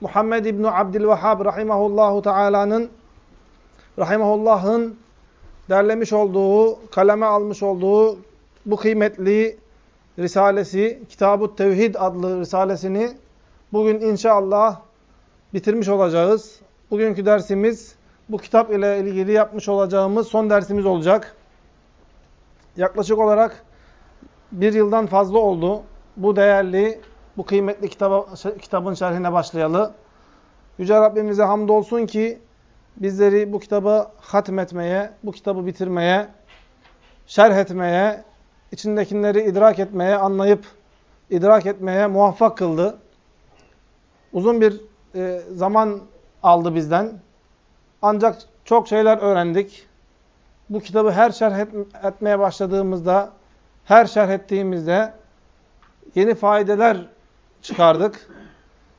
Muhammed İbni Abdülvehhab Rahimahullahu Teala'nın Rahimahullah'ın derlemiş olduğu, kaleme almış olduğu bu kıymetli risalesi, Kitab-ı Tevhid adlı risalesini bugün inşallah bitirmiş olacağız. Bugünkü dersimiz bu kitap ile ilgili yapmış olacağımız son dersimiz olacak. Yaklaşık olarak bir yıldan fazla oldu. Bu değerli, bu kıymetli kitaba, kitabın şerhine başlayalı. Yüce Rabbimize hamdolsun ki bizleri bu kitabı hatmetmeye, bu kitabı bitirmeye, şerh etmeye, içindekileri idrak etmeye, anlayıp idrak etmeye muvaffak kıldı. Uzun bir e, zaman aldı bizden. Ancak çok şeyler öğrendik. Bu kitabı her şerh et, etmeye başladığımızda, her şerh ettiğimizde yeni faydeler çıkardık.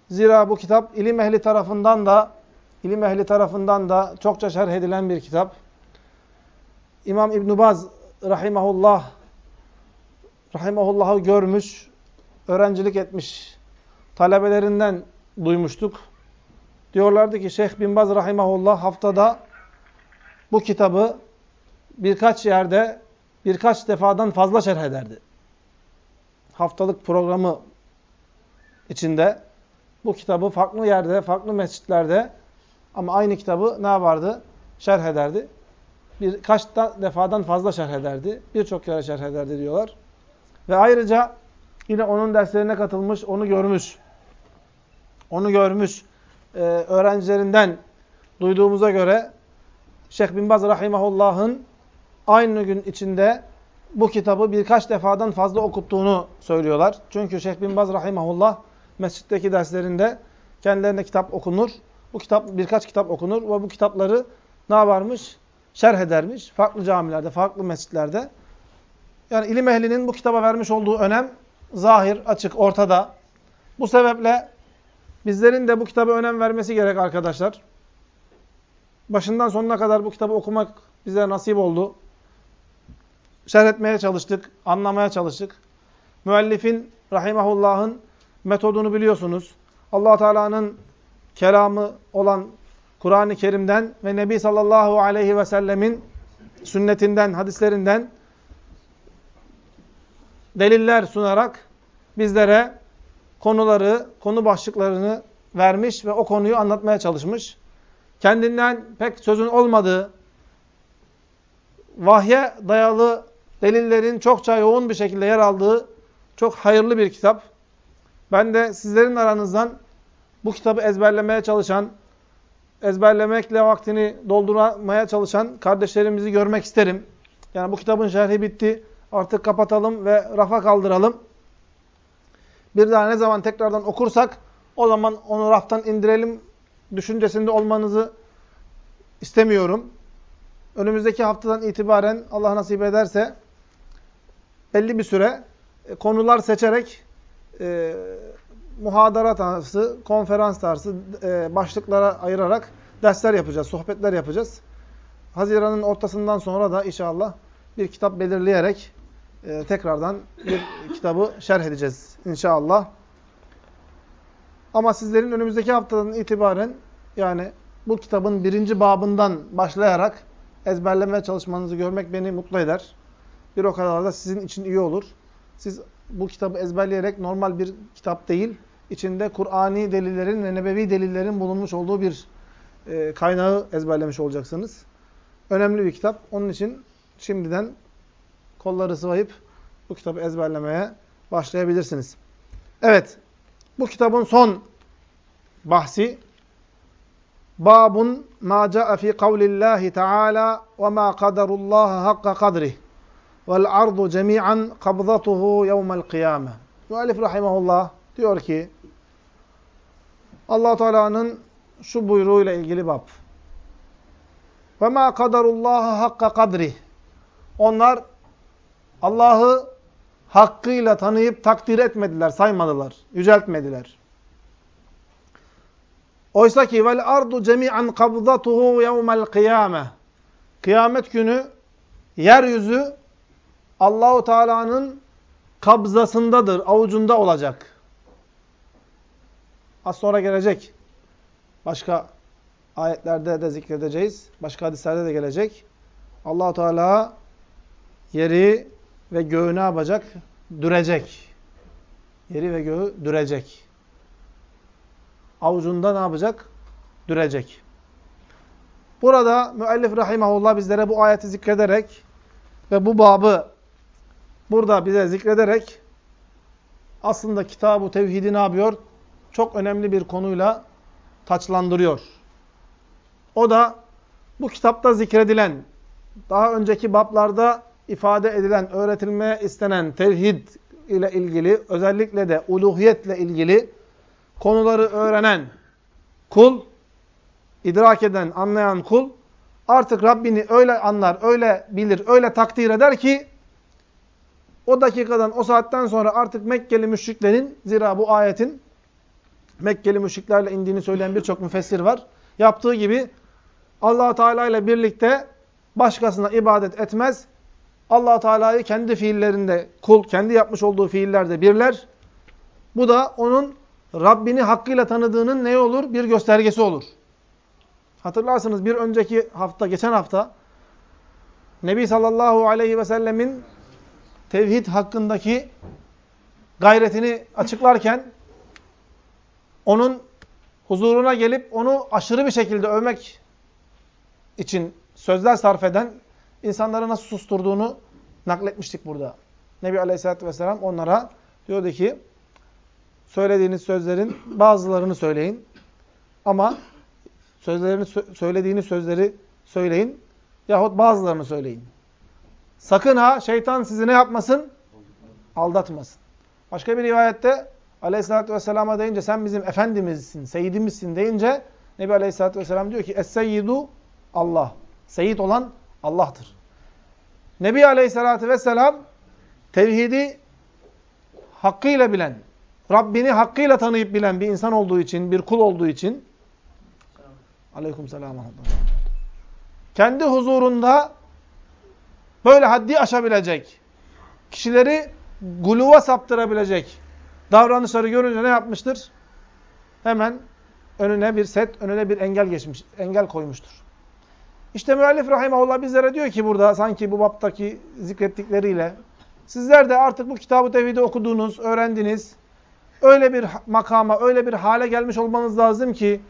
Zira bu kitap ilim ehli tarafından da ilim ehli tarafından da çokça şerh edilen bir kitap. İmam İbn Baz rahimehullah rahimehullah'ı görmüş, öğrencilik etmiş talebelerinden duymuştuk. Diyorlardı ki Şeyh bin Baz rahimehullah haftada bu kitabı birkaç yerde birkaç defadan fazla şerh ederdi. Haftalık programı içinde bu kitabı farklı yerde, farklı mescitlerde ama aynı kitabı ne yapardı? Şerh ederdi. Birkaç defadan fazla şerh ederdi. Birçok kere şerh ederdi diyorlar. Ve ayrıca yine onun derslerine katılmış, onu görmüş. Onu görmüş e, öğrencilerinden duyduğumuza göre Şeyh bin Baz Rahimahullah'ın aynı gün içinde bu kitabı birkaç defadan fazla okuttuğunu söylüyorlar. Çünkü Şeyh bin Baz Rahimahullah mescitteki derslerinde kendilerine kitap okunur. Bu kitap birkaç kitap okunur ve bu kitapları ne yaparmış? Şerh edermiş. Farklı camilerde, farklı mescitlerde. Yani ilim ehlinin bu kitaba vermiş olduğu önem zahir, açık, ortada. Bu sebeple bizlerin de bu kitaba önem vermesi gerek arkadaşlar. Başından sonuna kadar bu kitabı okumak bize nasip oldu. Şerh etmeye çalıştık, anlamaya çalıştık. Müellifin, rahimahullah'ın metodunu biliyorsunuz. allah Teala'nın kelamı olan Kur'an-ı Kerim'den ve Nebi sallallahu aleyhi ve sellemin sünnetinden, hadislerinden deliller sunarak bizlere konuları, konu başlıklarını vermiş ve o konuyu anlatmaya çalışmış. Kendinden pek sözün olmadığı, vahye dayalı delillerin çokça yoğun bir şekilde yer aldığı çok hayırlı bir kitap. Ben de sizlerin aranızdan bu kitabı ezberlemeye çalışan, ezberlemekle vaktini doldurmaya çalışan kardeşlerimizi görmek isterim. Yani bu kitabın şerhi bitti. Artık kapatalım ve rafa kaldıralım. Bir daha ne zaman tekrardan okursak o zaman onu raftan indirelim düşüncesinde olmanızı istemiyorum. Önümüzdeki haftadan itibaren Allah nasip ederse belli bir süre e, konular seçerek e, muhadara tarzı, konferans tarzı e, başlıklara ayırarak dersler yapacağız, sohbetler yapacağız. Haziran'ın ortasından sonra da inşallah bir kitap belirleyerek e, tekrardan bir kitabı şerh edeceğiz inşallah. Ama sizlerin önümüzdeki haftadan itibaren yani bu kitabın birinci babından başlayarak ezberleme çalışmanızı görmek beni mutlu eder. Bir o kadar da sizin için iyi olur. Siz bu kitabı ezberleyerek normal bir kitap değil, içinde Kur'ani delillerin ve nebevi delillerin bulunmuş olduğu bir e, kaynağı ezberlemiş olacaksınız. Önemli bir kitap. Onun için şimdiden kolları sıvayıp bu kitabı ezberlemeye başlayabilirsiniz. Evet, bu kitabın son bahsi Babun ma caa fi kavlillahi Teala ve ma kadarullah hakka kadrih vel ardu cemi'an kabzatuhu yevmel kıyame. Müellif rahimahullah diyor ki allah Teala'nın şu buyruğuyla ilgili bab. Ve ma kadarullah hakka kadrih. Onlar Allah'ı hakkıyla tanıyıp takdir etmediler, saymadılar, yüceltmediler. Oysa ki vel ardu cemi'an kabzatuhu yevmel kıyame. Kıyamet günü yeryüzü Allahu Teala'nın kabzasındadır, avucunda olacak. Az sonra gelecek. Başka ayetlerde de zikredeceğiz. Başka hadislerde de gelecek. Allahu Teala yeri ve göğü ne yapacak? Dürecek. Yeri ve göğü dürecek. Avucunda ne yapacak? Dürecek. Burada müellif rahimahullah bizlere bu ayeti zikrederek ve bu babı burada bize zikrederek aslında kitabı tevhidi ne yapıyor? Çok önemli bir konuyla taçlandırıyor. O da bu kitapta zikredilen, daha önceki bablarda ifade edilen, öğretilmeye istenen tevhid ile ilgili, özellikle de uluhiyetle ilgili konuları öğrenen kul, idrak eden, anlayan kul, artık Rabbini öyle anlar, öyle bilir, öyle takdir eder ki, o dakikadan, o saatten sonra artık Mekkeli müşriklerin, zira bu ayetin Mekkeli müşriklerle indiğini söyleyen birçok müfessir var. Yaptığı gibi allah Teala ile birlikte başkasına ibadet etmez. allah Teala'yı kendi fiillerinde, kul kendi yapmış olduğu fiillerde birler. Bu da onun Rabbini hakkıyla tanıdığının ne olur? Bir göstergesi olur. Hatırlarsınız bir önceki hafta, geçen hafta Nebi sallallahu aleyhi ve sellemin tevhid hakkındaki gayretini açıklarken onun huzuruna gelip onu aşırı bir şekilde övmek için sözler sarf eden insanları nasıl susturduğunu nakletmiştik burada. Nebi Aleyhisselatü Vesselam onlara diyordu ki söylediğiniz sözlerin bazılarını söyleyin ama sözlerini söylediğiniz sözleri söyleyin yahut bazılarını söyleyin. Sakın ha şeytan sizi ne yapmasın? Aldatmasın. Başka bir rivayette Aleyhisselatü Vesselam'a deyince sen bizim efendimizsin, seyidimizsin deyince Nebi Aleyhisselatü Vesselam diyor ki Es-seyyidu Allah. Seyit olan Allah'tır. Nebi Aleyhisselatü Vesselam tevhidi hakkıyla bilen, Rabbini hakkıyla tanıyıp bilen bir insan olduğu için, bir kul olduğu için Aleyküm selam. Kendi huzurunda böyle haddi aşabilecek, kişileri guluva saptırabilecek davranışları görünce ne yapmıştır? Hemen önüne bir set, önüne bir engel geçmiş, engel koymuştur. İşte müellif rahimahullah bizlere diyor ki burada sanki bu baptaki zikrettikleriyle sizler de artık bu kitabı tevhidi okudunuz, öğrendiniz. Öyle bir makama, öyle bir hale gelmiş olmanız lazım ki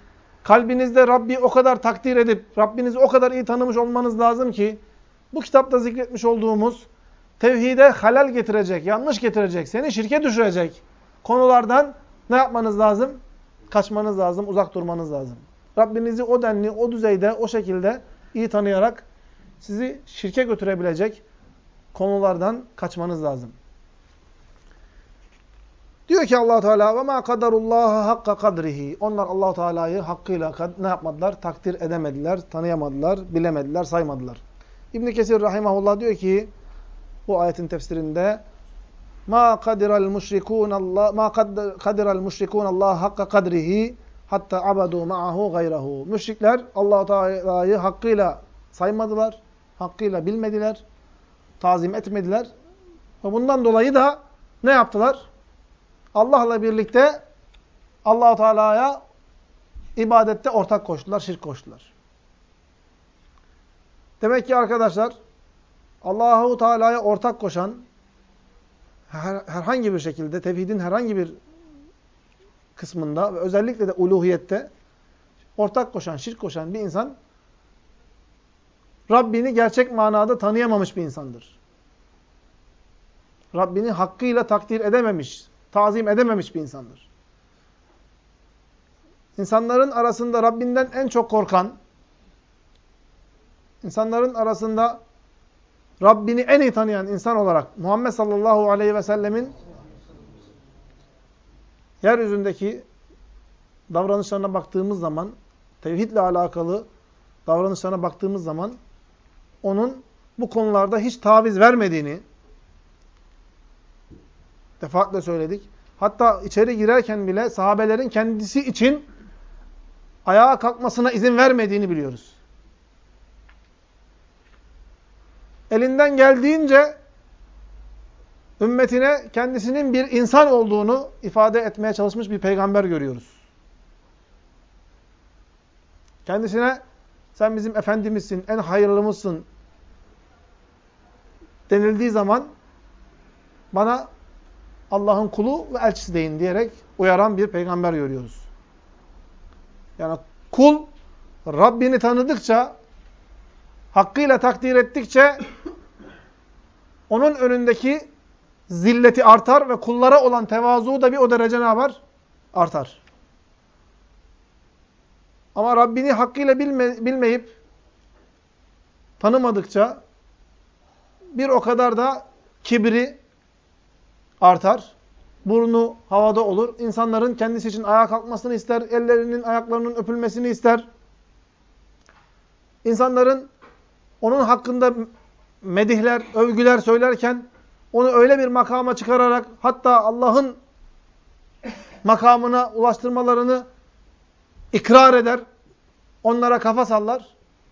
kalbinizde Rabbi o kadar takdir edip Rabbinizi o kadar iyi tanımış olmanız lazım ki bu kitapta zikretmiş olduğumuz tevhide halal getirecek, yanlış getirecek, seni şirke düşürecek konulardan ne yapmanız lazım? Kaçmanız lazım, uzak durmanız lazım. Rabbinizi o denli, o düzeyde, o şekilde iyi tanıyarak sizi şirke götürebilecek konulardan kaçmanız lazım. Diyor ki Allah Teala ve ma kadarullah hakka kadrihi. Onlar Allah Teala'yı hakkıyla ne yapmadılar? Takdir edemediler, tanıyamadılar, bilemediler, saymadılar. İbn Kesir rahimahullah diyor ki bu ayetin tefsirinde ma kadiral müşrikun Allah ma kadiral müşrikun Allah hakka kadrihi hatta abadu ma'ahu gayrahu. Müşrikler Allah Teala'yı hakkıyla saymadılar, hakkıyla bilmediler, tazim etmediler. Ve bundan dolayı da ne yaptılar? Allah'la birlikte Allah Teala'ya ibadette ortak koştular, şirk koştular. Demek ki arkadaşlar Allahu Teala'ya ortak koşan her, herhangi bir şekilde tevhidin herhangi bir kısmında ve özellikle de uluhiyette ortak koşan, şirk koşan bir insan Rabbini gerçek manada tanıyamamış bir insandır. Rabbini hakkıyla takdir edememiş, tazim edememiş bir insandır. İnsanların arasında Rabbinden en çok korkan, insanların arasında Rabbini en iyi tanıyan insan olarak Muhammed sallallahu aleyhi ve sellemin yeryüzündeki davranışlarına baktığımız zaman, tevhidle alakalı davranışlarına baktığımız zaman onun bu konularda hiç taviz vermediğini defaatle söyledik. Hatta içeri girerken bile sahabelerin kendisi için ayağa kalkmasına izin vermediğini biliyoruz. Elinden geldiğince ümmetine kendisinin bir insan olduğunu ifade etmeye çalışmış bir peygamber görüyoruz. Kendisine sen bizim efendimizsin, en hayırlımızsın denildiği zaman bana Allah'ın kulu ve elçisi deyin diyerek uyaran bir peygamber görüyoruz. Yani kul Rabbini tanıdıkça, hakkıyla takdir ettikçe onun önündeki zilleti artar ve kullara olan tevazu da bir o derece ne yapar? Artar. Ama Rabbini hakkıyla bilme, bilmeyip tanımadıkça bir o kadar da kibri artar. Burnu havada olur. İnsanların kendisi için ayağa kalkmasını ister. Ellerinin, ayaklarının öpülmesini ister. İnsanların onun hakkında medihler, övgüler söylerken onu öyle bir makama çıkararak hatta Allah'ın makamına ulaştırmalarını ikrar eder. Onlara kafa sallar.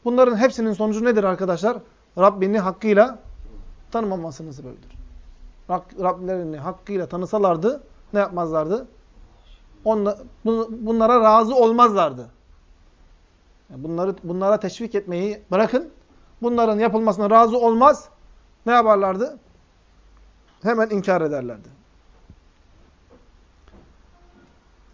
Bunların hepsinin sonucu nedir arkadaşlar? Rabbini hakkıyla tanımamasının sebebidir. Rablerini hakkıyla tanısalardı ne yapmazlardı? Onla, bunlara razı olmazlardı. Bunları bunlara teşvik etmeyi bırakın. Bunların yapılmasına razı olmaz. Ne yaparlardı? Hemen inkar ederlerdi.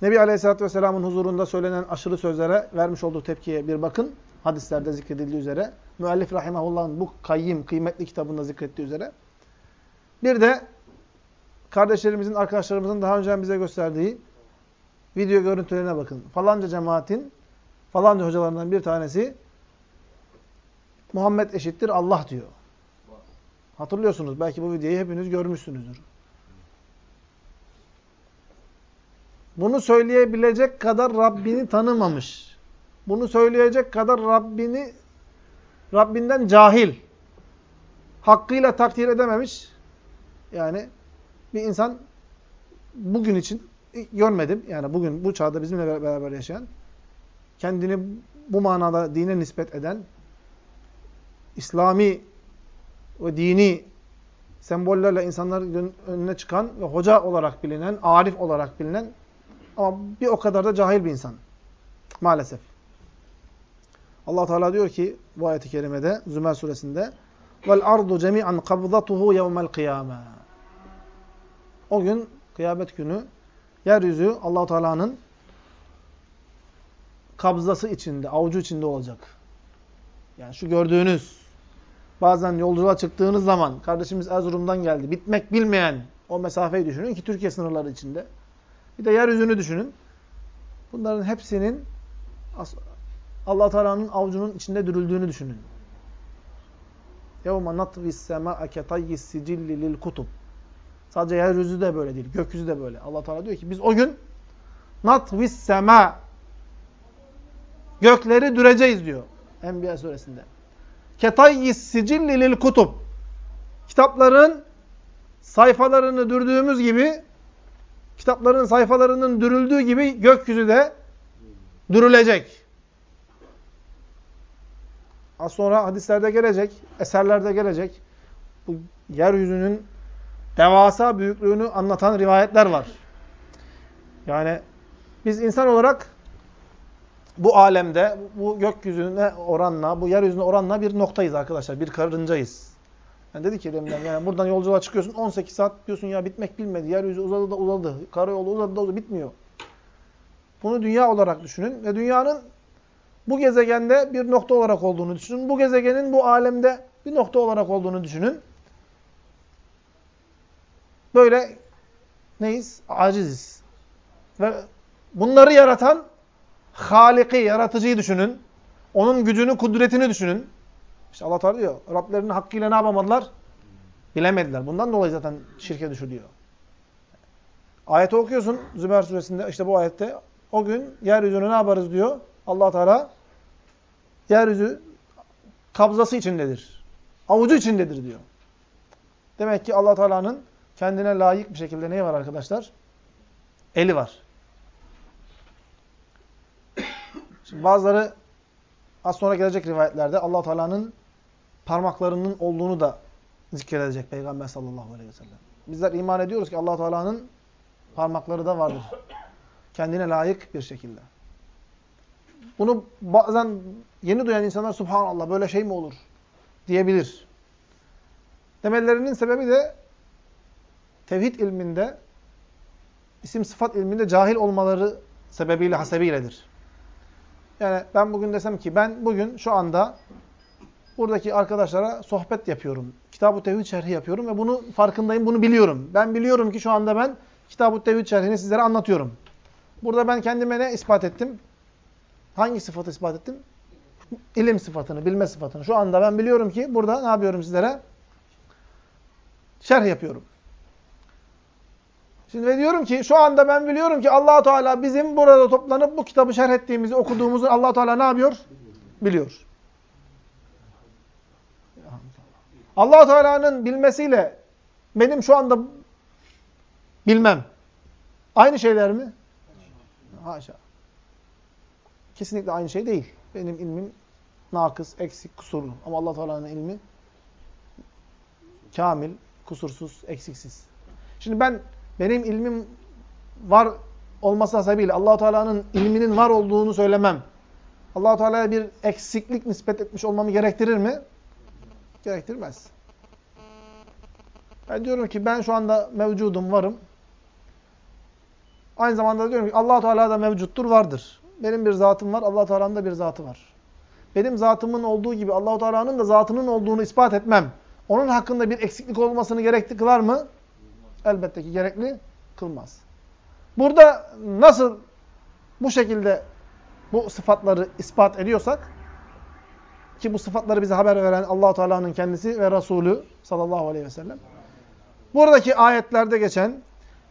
Nebi Aleyhisselatü Vesselam'ın huzurunda söylenen aşırı sözlere vermiş olduğu tepkiye bir bakın. Hadislerde zikredildiği üzere. Müellif Rahimahullah'ın bu kayyim, kıymetli kitabında zikrettiği üzere. Bir de kardeşlerimizin, arkadaşlarımızın daha önce bize gösterdiği video görüntülerine bakın. Falanca cemaatin, falanca hocalarından bir tanesi Muhammed eşittir Allah diyor. Hatırlıyorsunuz. Belki bu videoyu hepiniz görmüşsünüzdür. Bunu söyleyebilecek kadar Rabbini tanımamış. Bunu söyleyecek kadar Rabbini Rabbinden cahil. Hakkıyla takdir edememiş. Yani bir insan bugün için görmedim. Yani bugün bu çağda bizimle beraber yaşayan kendini bu manada dine nispet eden İslami ve dini sembollerle insanların önüne çıkan ve hoca olarak bilinen, arif olarak bilinen ama bir o kadar da cahil bir insan. Maalesef. Allah Teala diyor ki bu ayet-i kerimede Zümer suresinde vel ardu cemi'an kabzatuhu yevmel kıyame. O gün kıyamet günü yeryüzü Allah Teala'nın kabzası içinde, avucu içinde olacak. Yani şu gördüğünüz bazen yolculuğa çıktığınız zaman kardeşimiz Erzurum'dan geldi. Bitmek bilmeyen o mesafeyi düşünün ki Türkiye sınırları içinde. Bir de yeryüzünü düşünün. Bunların hepsinin Allah Teala'nın avucunun içinde dürüldüğünü düşünün. Yevme natvis semâ'e ketayyi's sicilli lil kutub. Sadece yeryüzü de böyle değil, gökyüzü de böyle. Allah Teala diyor ki biz o gün natvis sema gökleri düreceğiz diyor Enbiya suresinde. Ketayyi's sicilli lil kutub. Kitapların sayfalarını dürdüğümüz gibi kitapların sayfalarının dürüldüğü gibi gökyüzü de dürülecek. Az sonra hadislerde gelecek, eserlerde gelecek. Bu yeryüzünün devasa büyüklüğünü anlatan rivayetler var. Yani biz insan olarak bu alemde, bu gökyüzüne oranla, bu yeryüzüne oranla bir noktayız arkadaşlar. Bir karıncayız. Yani dedi ki deminden yani buradan yolculuğa çıkıyorsun 18 saat diyorsun ya bitmek bilmedi. Yeryüzü uzadı da uzadı. Karayolu uzadı da uzadı. Bitmiyor. Bunu dünya olarak düşünün ve dünyanın bu gezegende bir nokta olarak olduğunu düşünün. Bu gezegenin bu alemde bir nokta olarak olduğunu düşünün. Böyle neyiz? Aciziz. Ve bunları yaratan Haliki, yaratıcıyı düşünün. Onun gücünü, kudretini düşünün. İşte Allah Teala diyor, Rablerinin hakkıyla ne yapamadılar? Bilemediler. Bundan dolayı zaten şirke düşürüyor. Ayeti okuyorsun Zümer suresinde, işte bu ayette. O gün yeryüzünü ne yaparız diyor allah Teala. Yeryüzü kabzası içindedir. Avucu içindedir diyor. Demek ki allah Teala'nın kendine layık bir şekilde neyi var arkadaşlar? Eli var. Şimdi bazıları az sonra gelecek rivayetlerde allah Teala'nın parmaklarının olduğunu da zikredecek Peygamber sallallahu aleyhi ve sellem. Bizler iman ediyoruz ki allah Teala'nın parmakları da vardır. Kendine layık bir şekilde. Bunu bazen yeni duyan insanlar subhanallah böyle şey mi olur diyebilir. Demelerinin sebebi de tevhid ilminde, isim sıfat ilminde cahil olmaları sebebiyle, hasebiyledir. Yani ben bugün desem ki ben bugün şu anda buradaki arkadaşlara sohbet yapıyorum. Kitab-ı Tevhid şerhi yapıyorum ve bunu farkındayım, bunu biliyorum. Ben biliyorum ki şu anda ben Kitab-ı Tevhid şerhini sizlere anlatıyorum. Burada ben kendime ne ispat ettim? Hangi sıfatı ispat ettim? İlim sıfatını, bilme sıfatını. Şu anda ben biliyorum ki burada ne yapıyorum sizlere? Şerh yapıyorum. Şimdi ve diyorum ki şu anda ben biliyorum ki allah Teala bizim burada toplanıp bu kitabı şerh ettiğimizi, okuduğumuzu allah Teala ne yapıyor? Biliyor. allah Teala'nın bilmesiyle benim şu anda bilmem. Aynı şeyler mi? Haşa. Kesinlikle aynı şey değil. Benim ilmim nakıs, eksik, kusurlu. Ama allah Teala'nın ilmi kamil, kusursuz, eksiksiz. Şimdi ben benim ilmim var olması hasebiyle allah Teala'nın ilminin var olduğunu söylemem. allah Teala'ya bir eksiklik nispet etmiş olmamı gerektirir mi? Gerektirmez. Ben diyorum ki ben şu anda mevcudum, varım. Aynı zamanda diyorum ki allah Teala da mevcuttur, vardır. Benim bir zatım var, allah Teala'nın da bir zatı var. Benim zatımın olduğu gibi allah Teala'nın da zatının olduğunu ispat etmem. Onun hakkında bir eksiklik olmasını gerekli kılar mı? Elbette ki gerekli kılmaz. Burada nasıl bu şekilde bu sıfatları ispat ediyorsak ki bu sıfatları bize haber veren allah Teala'nın kendisi ve Resulü sallallahu aleyhi ve sellem. Buradaki ayetlerde geçen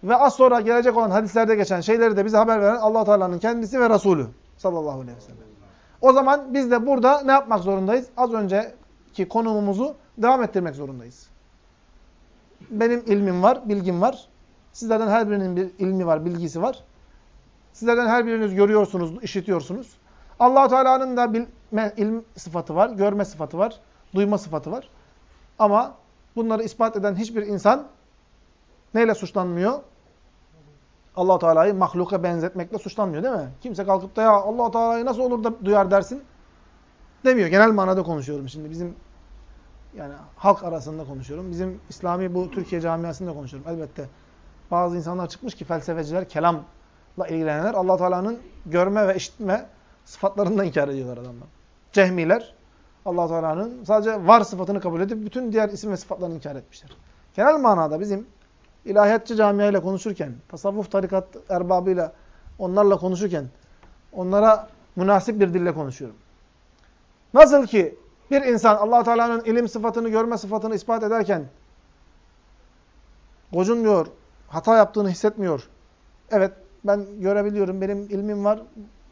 ve az sonra gelecek olan hadislerde geçen şeyleri de bize haber veren allah Teala'nın kendisi ve Resulü sallallahu aleyhi ve sellem. O zaman biz de burada ne yapmak zorundayız? Az önceki konumumuzu devam ettirmek zorundayız benim ilmim var, bilgim var. Sizlerden her birinin bir ilmi var, bilgisi var. Sizlerden her biriniz görüyorsunuz, işitiyorsunuz. allah Teala'nın da bilme, ilm sıfatı var, görme sıfatı var, duyma sıfatı var. Ama bunları ispat eden hiçbir insan neyle suçlanmıyor? allah Teala'yı mahluka benzetmekle suçlanmıyor değil mi? Kimse kalkıp da ya allah Teala'yı nasıl olur da duyar dersin demiyor. Genel manada konuşuyorum şimdi. Bizim yani halk arasında konuşuyorum. Bizim İslami bu Türkiye camiasında konuşuyorum. Elbette bazı insanlar çıkmış ki felsefeciler, kelamla ilgilenenler Allah Teala'nın görme ve işitme sıfatlarını da inkar ediyorlar adamlar. Cehmiler Allah Teala'nın sadece var sıfatını kabul edip bütün diğer isim ve sıfatlarını inkar etmişler. Genel manada bizim ilahiyatçı camiayla konuşurken, tasavvuf tarikat erbabıyla onlarla konuşurken onlara münasip bir dille konuşuyorum. Nasıl ki bir insan allah Teala'nın ilim sıfatını, görme sıfatını ispat ederken gocunmuyor, hata yaptığını hissetmiyor. Evet ben görebiliyorum, benim ilmim var,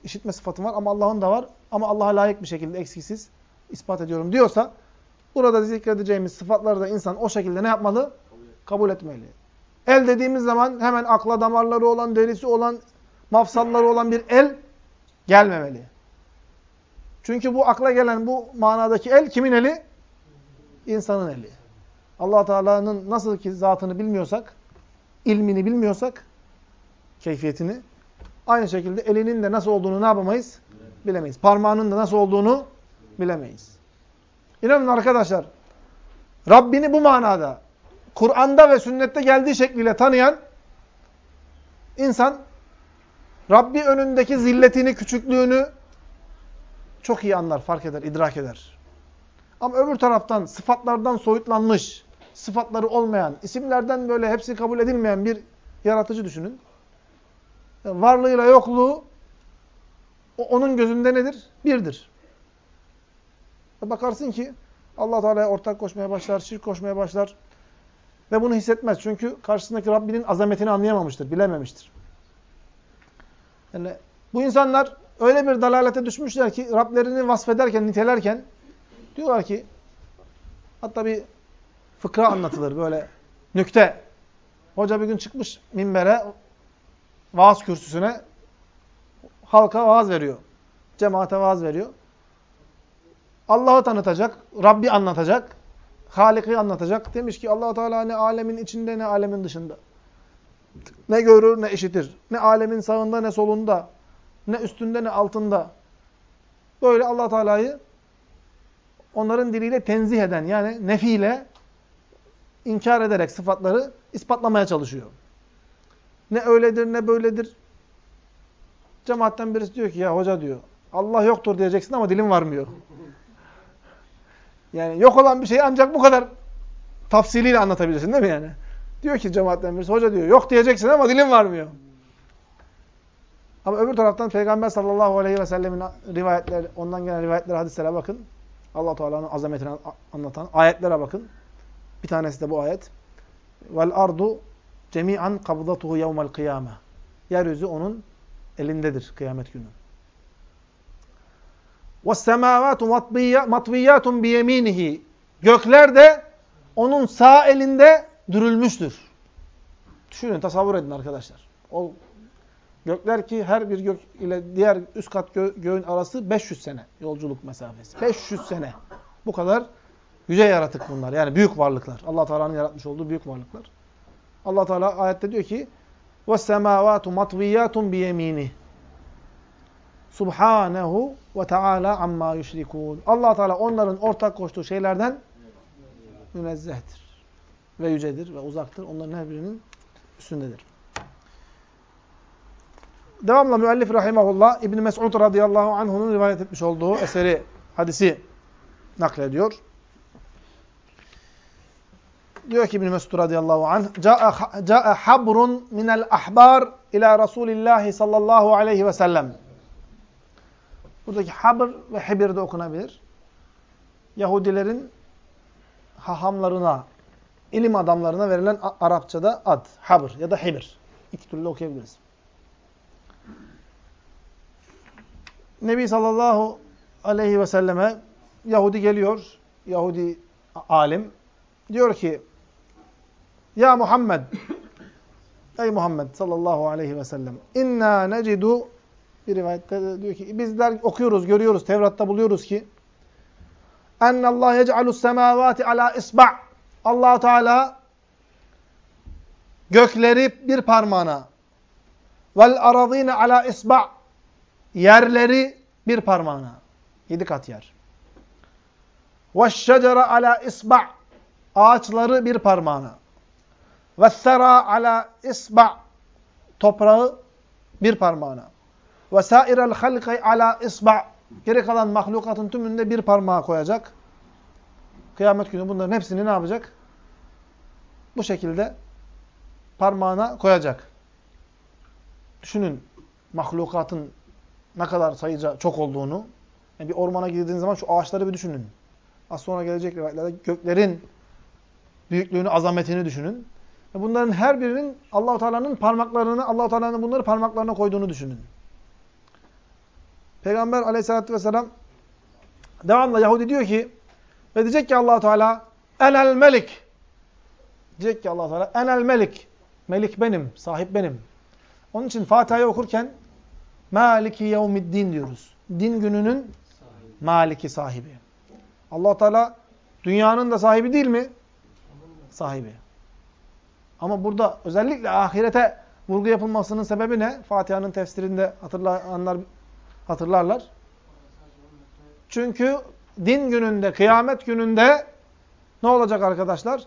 işitme sıfatım var ama Allah'ın da var. Ama Allah'a layık bir şekilde eksiksiz ispat ediyorum diyorsa burada zikredeceğimiz sıfatları da insan o şekilde ne yapmalı? Kabul etmeli. El dediğimiz zaman hemen akla damarları olan, derisi olan, mafsalları olan bir el Gelmemeli. Çünkü bu akla gelen bu manadaki el kimin eli? İnsanın eli. allah Teala'nın nasıl ki zatını bilmiyorsak, ilmini bilmiyorsak, keyfiyetini, aynı şekilde elinin de nasıl olduğunu ne yapamayız? Bilemeyiz. Parmağının da nasıl olduğunu bilemeyiz. İnanın arkadaşlar, Rabbini bu manada, Kur'an'da ve sünnette geldiği şekliyle tanıyan insan, Rabbi önündeki zilletini, küçüklüğünü çok iyi anlar, fark eder, idrak eder. Ama öbür taraftan sıfatlardan soyutlanmış, sıfatları olmayan, isimlerden böyle hepsi kabul edilmeyen bir yaratıcı düşünün. Varlığıyla yokluğu onun gözünde nedir? Birdir. Bakarsın ki Allah Teala'ya ortak koşmaya başlar, şirk koşmaya başlar ve bunu hissetmez. Çünkü karşısındaki Rabbinin azametini anlayamamıştır, bilememiştir. Yani bu insanlar öyle bir dalalete düşmüşler ki Rablerini vasfederken, nitelerken diyorlar ki hatta bir fıkra anlatılır böyle nükte. Hoca bir gün çıkmış minbere, vaaz kürsüsüne halka vaaz veriyor. Cemaate vaaz veriyor. Allah'ı tanıtacak, Rabbi anlatacak, Halik'i anlatacak. Demiş ki allah Teala ne alemin içinde ne alemin dışında. Ne görür ne işitir. Ne alemin sağında ne solunda. Ne üstünde ne altında. Böyle allah Teala'yı onların diliyle tenzih eden yani nefiyle inkar ederek sıfatları ispatlamaya çalışıyor. Ne öyledir ne böyledir. Cemaatten birisi diyor ki ya hoca diyor Allah yoktur diyeceksin ama dilim varmıyor. Yani yok olan bir şeyi ancak bu kadar tafsiliyle anlatabilirsin değil mi yani? Diyor ki cemaatten birisi, hoca diyor, yok diyeceksin ama dilim varmıyor. Ama öbür taraftan Peygamber sallallahu aleyhi ve sellemin rivayetler, ondan gelen rivayetler, hadislere bakın. allah Teala'nın azametini anlatan ayetlere bakın. Bir tanesi de bu ayet. Vel ardu cemi'an kabdatuhu yevmel kıyame. Yeryüzü onun elindedir kıyamet günü. وَالسَّمَاوَاتُ مَطْوِيَّاتٌ بِيَم۪ينِهِ Gökler de onun sağ elinde dürülmüştür. Düşünün, tasavvur edin arkadaşlar. O gökler ki her bir gök ile diğer üst kat gö göğün arası 500 sene yolculuk mesafesi. 500 sene. Bu kadar yüce yaratık bunlar. Yani büyük varlıklar. Allah Teala'nın yaratmış olduğu büyük varlıklar. Allah Teala ayette diyor ki: "Ve's-semavatu matwiyatun biyemini." Subhanehu ve Teala amma yüşrikûn. Allah Teala onların ortak koştuğu şeylerden münezzehtir. Ve yücedir ve uzaktır. Onların her birinin üstündedir. Devamla müellif rahimahullah İbn Mes'ud radıyallahu anh'unun rivayet etmiş olduğu eseri, hadisi naklediyor. Diyor ki İbn Mes'ud radıyallahu anh, "Caa habrun minel ahbar ila Rasulillah sallallahu aleyhi ve sellem." Buradaki habr ve hebir de okunabilir. Yahudilerin hahamlarına, ilim adamlarına verilen Arapçada ad, habr ya da hebir. İki türlü okuyabiliriz. Nebi sallallahu aleyhi ve selleme Yahudi geliyor, Yahudi alim. Diyor ki, Ya Muhammed, Ey Muhammed sallallahu aleyhi ve sellem, inna necidu bir rivayette diyor ki bizler okuyoruz, görüyoruz, Tevrat'ta buluyoruz ki Allah yec'alus semavati ala isba' Allah Teala gökleri bir parmağına vel aradine ala isba' yerleri bir parmağına. Yedi kat yer. Şecere ala isba' ağaçları bir parmağına. Sera ala isba' toprağı bir parmağına. Sairel halqi ala isba' Geri kalan mahlukatın tümünde bir parmağı koyacak. Kıyamet günü bunların hepsini ne yapacak? Bu şekilde parmağına koyacak. Düşünün mahlukatın ne kadar sayıca çok olduğunu. Yani bir ormana girdiğiniz zaman şu ağaçları bir düşünün. Az sonra gelecek rivayetlerde göklerin büyüklüğünü, azametini düşünün. Bunların her birinin Allahu Teala'nın parmaklarını, Allahu Teala'nın bunları parmaklarına koyduğunu düşünün. Peygamber aleyhissalatü vesselam devamlı Yahudi diyor ki ve diyecek ki allah Teala enel melik diyecek ki allah Teala enel melik melik benim, sahip benim. Onun için Fatiha'yı okurken Maliki yevmiddin diyoruz. Din gününün maliki sahibi. allah Teala dünyanın da sahibi değil mi? Sahibi. Ama burada özellikle ahirete vurgu yapılmasının sebebi ne? Fatiha'nın tefsirinde hatırlayanlar hatırlarlar. Çünkü din gününde, kıyamet gününde ne olacak arkadaşlar?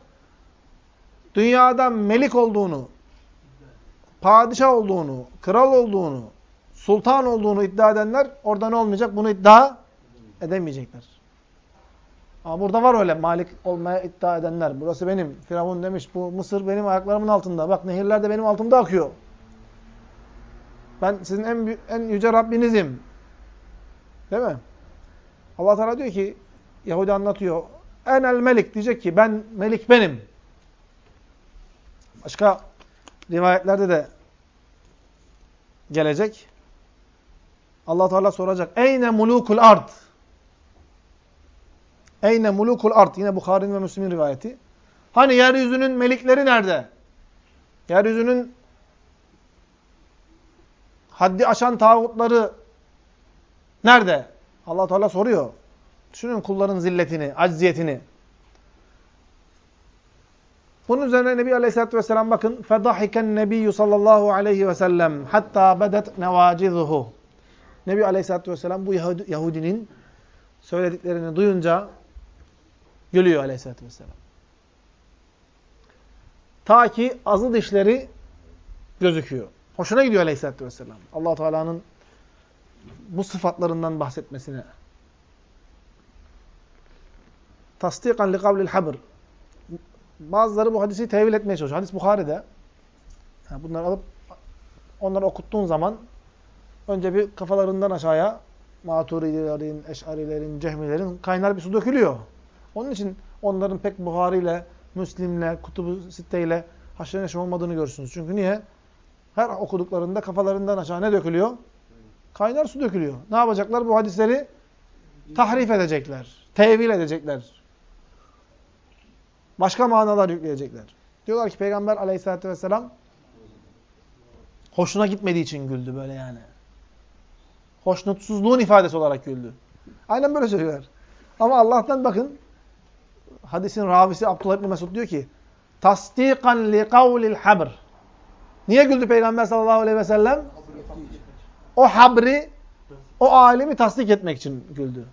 Dünyada melik olduğunu, padişah olduğunu, kral olduğunu, sultan olduğunu iddia edenler orada ne olmayacak? Bunu iddia edemeyecekler. Ama burada var öyle malik olmaya iddia edenler. Burası benim. Firavun demiş bu Mısır benim ayaklarımın altında. Bak nehirler de benim altımda akıyor. Ben sizin en, en yüce Rabbinizim. Değil mi? Allah Teala diyor ki Yahudi anlatıyor. Enel melik diyecek ki ben melik benim. Başka rivayetlerde de gelecek Allah Teala soracak. Eyne mulukul ard? Eyne mulukul ard? Yine Bukhari'nin ve Müslim'in rivayeti. Hani yeryüzünün melikleri nerede? Yeryüzünün haddi aşan tağutları nerede? Allah Teala soruyor. Düşünün kulların zilletini, acziyetini. Bunun üzerine Nebi Aleyhisselatü Vesselam bakın. فَضَحِكَ النَّبِيُّ sallallahu aleyhi ve sellem hatta bedet nevacizuhu. Nebi Aleyhisselatü Vesselam bu Yahudi, Yahudinin söylediklerini duyunca gülüyor Aleyhisselatü Vesselam. Ta ki azı dişleri gözüküyor. Hoşuna gidiyor Aleyhisselatü Vesselam. allah Teala'nın bu sıfatlarından bahsetmesine. Tasdikan li kavlil habr. Bazıları bu hadisi tevil etmeye çalışıyor. Hadis Bukhari'de. Yani bunları alıp onları okuttuğun zaman önce bir kafalarından aşağıya Maturidilerin, Eş'arilerin, Cehmilerin kaynar bir su dökülüyor. Onun için onların pek Buhari ile, Müslim'le, Kutubu Sitte ile haşır neşir olmadığını görürsünüz. Çünkü niye? Her okuduklarında kafalarından aşağı ne dökülüyor? Kaynar su dökülüyor. Ne yapacaklar? Bu hadisleri tahrif edecekler. Tevil edecekler. Başka manalar yükleyecekler. Diyorlar ki Peygamber aleyhissalatü vesselam hoşuna gitmediği için güldü böyle yani. Hoşnutsuzluğun ifadesi olarak güldü. Aynen böyle söylüyorlar. Ama Allah'tan bakın hadisin ravisi Abdullah İbni Mesud diyor ki tasdikan li kavlil habr. Niye güldü Peygamber sallallahu aleyhi ve sellem? O habri, o alimi tasdik etmek için güldü.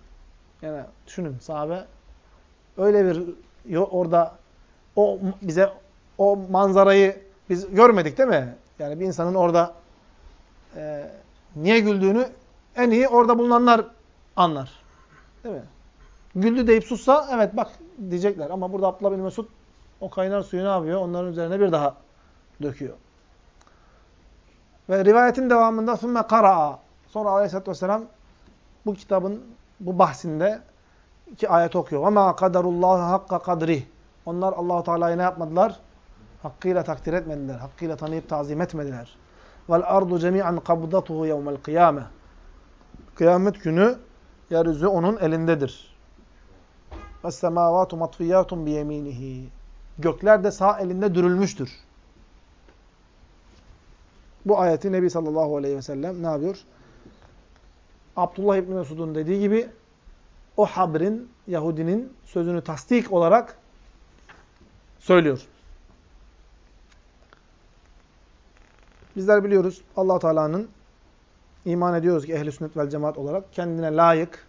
Yani düşünün sahabe öyle bir orada o bize o manzarayı biz görmedik değil mi? Yani bir insanın orada e, niye güldüğünü en iyi orada bulunanlar anlar. Değil mi? Güldü deyip sussa evet bak diyecekler. Ama burada Abdullah bin Mesud o kaynar suyu ne yapıyor? Onların üzerine bir daha döküyor. Ve rivayetin devamında sümme kara'a. Sonra aleyhissalatü vesselam bu kitabın bu bahsinde iki ayet okuyor. Ve ma kaderullah hakka kadri. Onlar Allahu Teala'yı ne yapmadılar? Hakkıyla takdir etmediler. Hakkıyla tanıyıp tazim etmediler. Vel ardu cemi'an kabdatuhu yevmel kıyame. Kıyamet günü yeryüzü onun elindedir. وَالسَّمَاوَاتُ مَطْفِيَّاتٌ بِيَم۪ينِهِ Gökler de sağ elinde dürülmüştür. Bu ayeti Nebi sallallahu aleyhi ve sellem ne yapıyor? Abdullah İbni Mesud'un dediği gibi o habrin, Yahudinin sözünü tasdik olarak söylüyor. Bizler biliyoruz allah Teala'nın iman ediyoruz ki ehli sünnet vel cemaat olarak kendine layık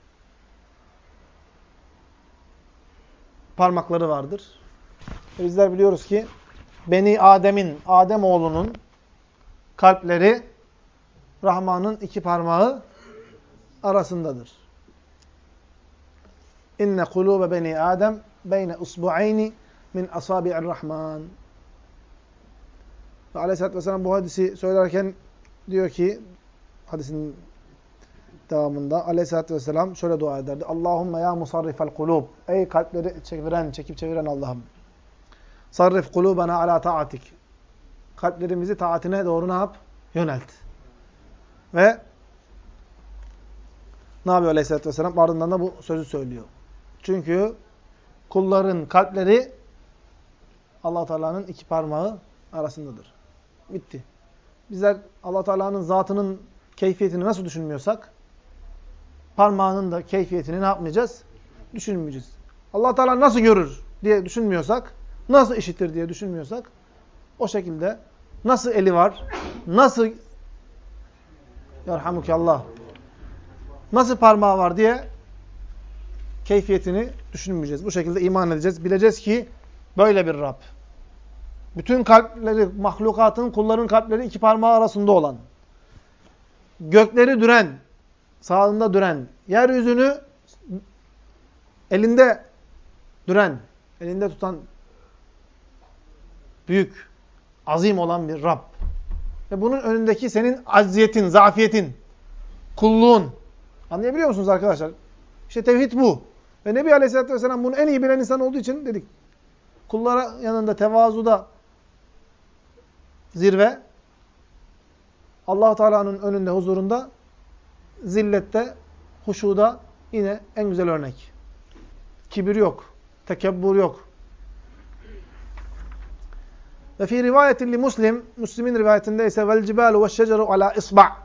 parmakları vardır. Bizler biliyoruz ki Beni Adem'in, Adem oğlunun kalpleri Rahman'ın iki parmağı arasındadır. İnne kulube beni Adem beyne usbu'ayni min asabi'ir Rahman. Ve Aleyhisselatü Vesselam bu hadisi söylerken diyor ki hadisin devamında Aleyhisselatü Vesselam şöyle dua ederdi. Allahümme ya musarrifel kulub. Ey kalpleri çeviren, çekip çeviren Allah'ım. Sarrif kulubena ala taatik. Kalplerimizi taatine doğru ne yap? Yönelt. Ve ne yapıyor Aleyhisselatü Vesselam? Ardından da bu sözü söylüyor. Çünkü kulların kalpleri allah Teala'nın iki parmağı arasındadır. Bitti. Bizler allah Teala'nın zatının keyfiyetini nasıl düşünmüyorsak parmağının da keyfiyetini ne yapmayacağız? Düşünmeyeceğiz. Allah Teala nasıl görür diye düşünmüyorsak, nasıl işitir diye düşünmüyorsak o şekilde nasıl eli var, nasıl Allah nasıl parmağı var diye keyfiyetini düşünmeyeceğiz. Bu şekilde iman edeceğiz. Bileceğiz ki böyle bir Rab. Bütün kalpleri, mahlukatın, kulların kalpleri iki parmağı arasında olan, gökleri düren, sağında düren, yeryüzünü elinde düren, elinde tutan büyük, azim olan bir Rab. Ve bunun önündeki senin azziyetin, zafiyetin, kulluğun. Anlayabiliyor musunuz arkadaşlar? İşte tevhid bu. Ve Nebi Aleyhisselatü Vesselam bunu en iyi bilen insan olduğu için dedik. Kullara yanında tevazuda zirve, allah Teala'nın önünde, huzurunda zillette, huşuda yine en güzel örnek. Kibir yok, tekebbur yok. Ve fi rivayetin li Muslim, Müslim'in rivayetinde ise vel cibalu ve şeceru ala isba.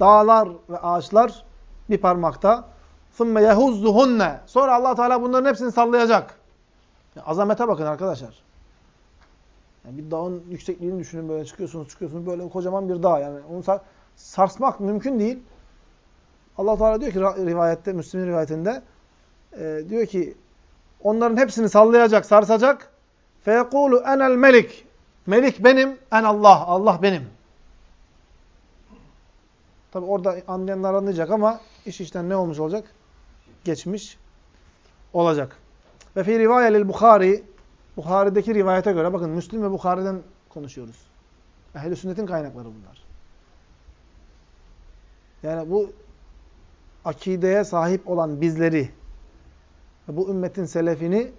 Dağlar ve ağaçlar bir parmakta. Sümme yehuzzuhunne. Sonra allah Teala bunların hepsini sallayacak. Azamete bakın arkadaşlar. Yani bir dağın yüksekliğini düşünün böyle çıkıyorsunuz çıkıyorsunuz böyle kocaman bir dağ yani onu sar sarsmak mümkün değil. Allah Teala diyor ki rivayette Müslim'in rivayetinde e, diyor ki onların hepsini sallayacak, sarsacak. Feyekulu enel melik. Melik benim, en Allah. Allah benim. Tabi orada anlayanlar anlayacak ama iş işten ne olmuş olacak? Geçmiş olacak. Ve fi rivayelil Bukhari Bukhari'deki rivayete göre bakın Müslim ve Bukhari'den konuşuyoruz. Ehl-i sünnetin kaynakları bunlar. Yani bu akideye sahip olan bizleri, bu ümmetin selefini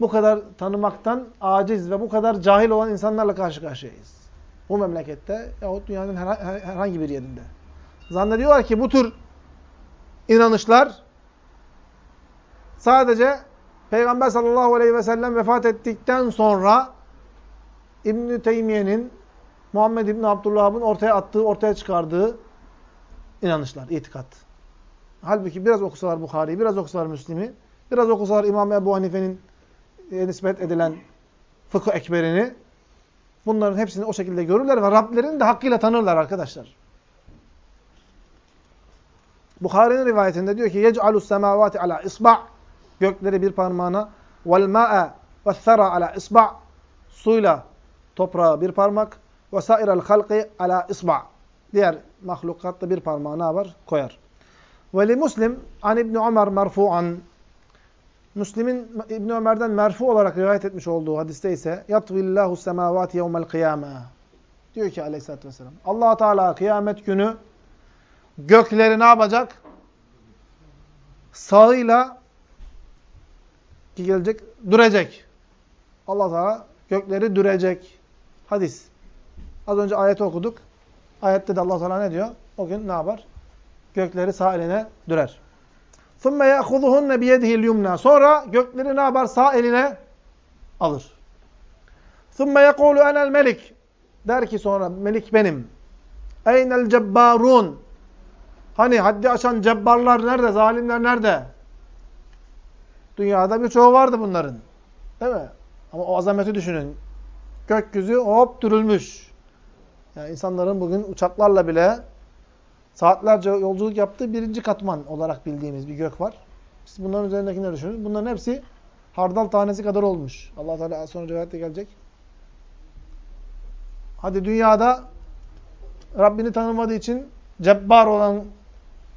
bu kadar tanımaktan aciz ve bu kadar cahil olan insanlarla karşı karşıyayız. Bu memlekette yahut dünyanın herhangi bir yerinde. Zannediyorlar ki bu tür inanışlar sadece Peygamber sallallahu aleyhi ve sellem vefat ettikten sonra İbn-i Teymiye'nin, Muhammed İbni Abdullah'ın ortaya attığı, ortaya çıkardığı inanışlar, itikat. Halbuki biraz okusalar Bukhari'yi, biraz okusalar Müslim'i, biraz okusalar İmam Ebu Hanife'nin e, nispet edilen fıkıh ekberini, bunların hepsini o şekilde görürler ve Rablerini de hakkıyla tanırlar arkadaşlar. Bukhari'nin rivayetinde diyor ki يَجْعَلُ السَّمَاوَاتِ ala isba' gökleri bir parmağına vel ma'e ve sera ala isba' suyla toprağa bir parmak ve sairel halki ala isba' diğer mahlukatta bir parmağına var koyar. Ve li Muslim an İbn Ömer merfu'an Müslim'in İbn Ömer'den merfu olarak rivayet etmiş olduğu hadiste ise yatvillahu semavati yevmel kıyame. Diyor ki Aleyhisselatü vesselam. Allah Teala kıyamet günü gökleri ne yapacak? Sağıyla ki gelecek, dürecek. Allah Teala gökleri dürecek. Hadis. Az önce ayeti okuduk. Ayette de Allah Teala ne diyor? O gün ne yapar? Gökleri sağ eline dürer. ثُمَّ يَأْخُذُهُنَّ بِيَدِهِ الْيُمْنَى Sonra gökleri ne yapar? Sağ eline alır. ثُمَّ يَقُولُ اَنَا الْمَلِكِ Der ki sonra, melik benim. اَيْنَ الْجَبَّارُونَ Hani haddi aşan cebbarlar nerede? Zalimler nerede? Dünyada birçoğu vardı bunların. Değil mi? Ama o azameti düşünün. Gökyüzü hop dürülmüş. Yani insanların bugün uçaklarla bile saatlerce yolculuk yaptığı birinci katman olarak bildiğimiz bir gök var. Siz bunların üzerindekileri düşünün. Bunların hepsi hardal tanesi kadar olmuş. allah Teala sonra rivayette gelecek. Hadi dünyada Rabbini tanımadığı için cebbar olan,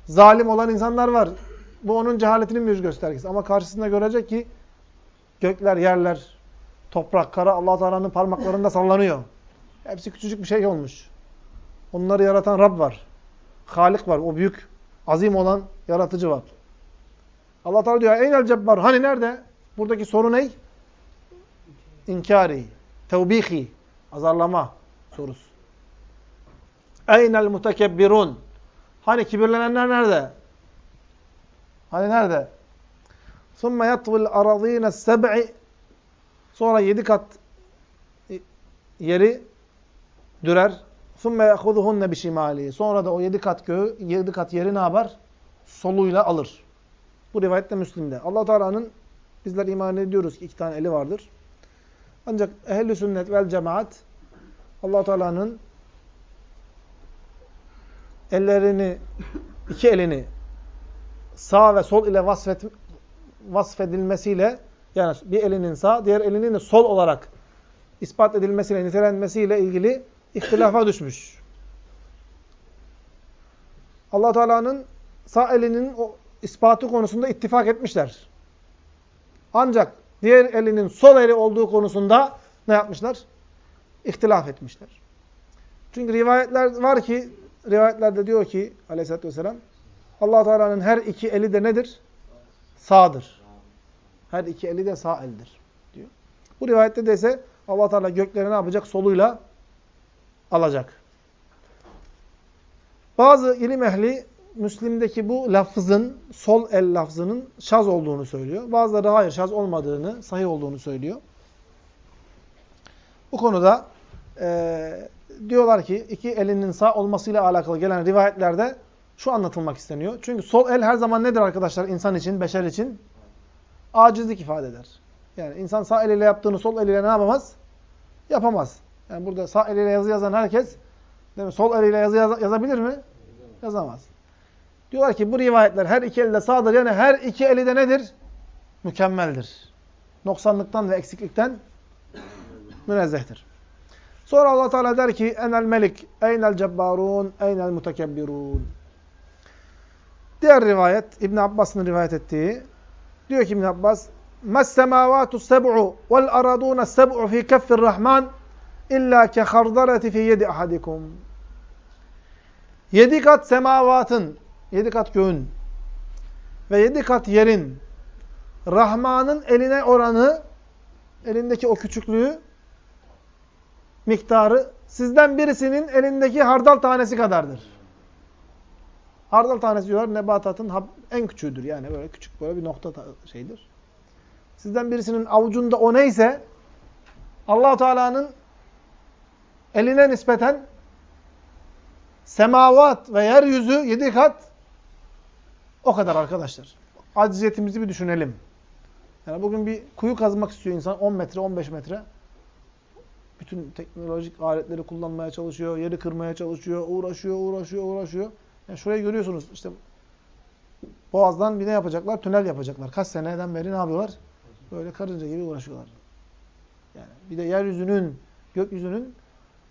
zalim olan insanlar var. Bu onun cehaletinin bir göstergesi. Ama karşısında görecek ki gökler, yerler, toprak, kara allah Teala'nın parmaklarında sallanıyor. Hepsi küçücük bir şey olmuş. Onları yaratan Rab var. Halik var. O büyük, azim olan yaratıcı var. Allah Teala diyor, Eynel cebbar. Hani nerede? Buradaki soru ne? İnkari, tevbihi, azarlama sorusu. Eynel mutekebbirun. Hani kibirlenenler nerede? Hani nerede? ثُمَّ يَطْوِ الْاَرَض۪ينَ السَّبْعِ Sonra yedi kat yeri dürer. ثُمَّ يَأْخُذُهُنَّ بِشِمَالِهِ Sonra da o yedi kat göğü, yedi kat yeri ne yapar? Soluyla alır. Bu rivayette Müslim'de. allah Teala'nın bizler iman ediyoruz ki iki tane eli vardır. Ancak ehl sünnet vel cemaat allah Teala'nın ellerini, iki elini sağ ve sol ile vasfet, vasfedilmesiyle yani bir elinin sağ, diğer elinin de sol olarak ispat edilmesiyle, nitelenmesiyle ilgili ihtilafa düşmüş. allah Teala'nın sağ elinin o ispatı konusunda ittifak etmişler. Ancak diğer elinin sol eli olduğu konusunda ne yapmışlar? İhtilaf etmişler. Çünkü rivayetler var ki, rivayetlerde diyor ki aleyhissalatü vesselam, allah Teala'nın her iki eli de nedir? Sağdır. Her iki eli de sağ eldir. diyor. Bu rivayette de ise allah Teala gökleri ne yapacak? Soluyla alacak. Bazı ilim ehli Müslim'deki bu lafızın, sol el lafzının şaz olduğunu söylüyor. Bazıları hayır şaz olmadığını, sahih olduğunu söylüyor. Bu konuda e, diyorlar ki iki elinin sağ olmasıyla alakalı gelen rivayetlerde şu anlatılmak isteniyor. Çünkü sol el her zaman nedir arkadaşlar insan için, beşer için? Acizlik ifade eder. Yani insan sağ eliyle yaptığını sol eliyle ne yapamaz? Yapamaz. Yani burada sağ eliyle yazı yazan herkes değil mi? sol eliyle yazı yaz yazabilir mi? Yazamaz. Diyorlar ki bu rivayetler her iki elde sağdır. Yani her iki eli de nedir? Mükemmeldir. Noksanlıktan ve eksiklikten münezzehtir. Sonra Allah Teala der ki: "Enel melik, eynel cebbarun, eynel mutekebbirun." Diğer rivayet İbn Abbas'ın rivayet ettiği diyor ki İbn Abbas: "Mes semavatu seb'u vel aradun seb'u fi keffir rahman illa ke hardalati fi yedi ahadikum." Yedi kat semavatın Yedi kat göğün ve yedi kat yerin Rahman'ın eline oranı, elindeki o küçüklüğü, miktarı sizden birisinin elindeki hardal tanesi kadardır. Hardal tanesi diyorlar nebatatın en küçüğüdür. Yani böyle küçük böyle bir nokta şeydir. Sizden birisinin avucunda o neyse allah Teala'nın eline nispeten semavat ve yeryüzü yedi kat o kadar arkadaşlar. Acziyetimizi bir düşünelim. Yani bugün bir kuyu kazmak istiyor insan 10 metre, 15 metre. Bütün teknolojik aletleri kullanmaya çalışıyor, yeri kırmaya çalışıyor, uğraşıyor, uğraşıyor, uğraşıyor. Yani şurayı görüyorsunuz işte Boğaz'dan bir ne yapacaklar? Tünel yapacaklar. Kaç seneden beri ne yapıyorlar? Böyle karınca gibi uğraşıyorlar. Yani bir de yeryüzünün, gökyüzünün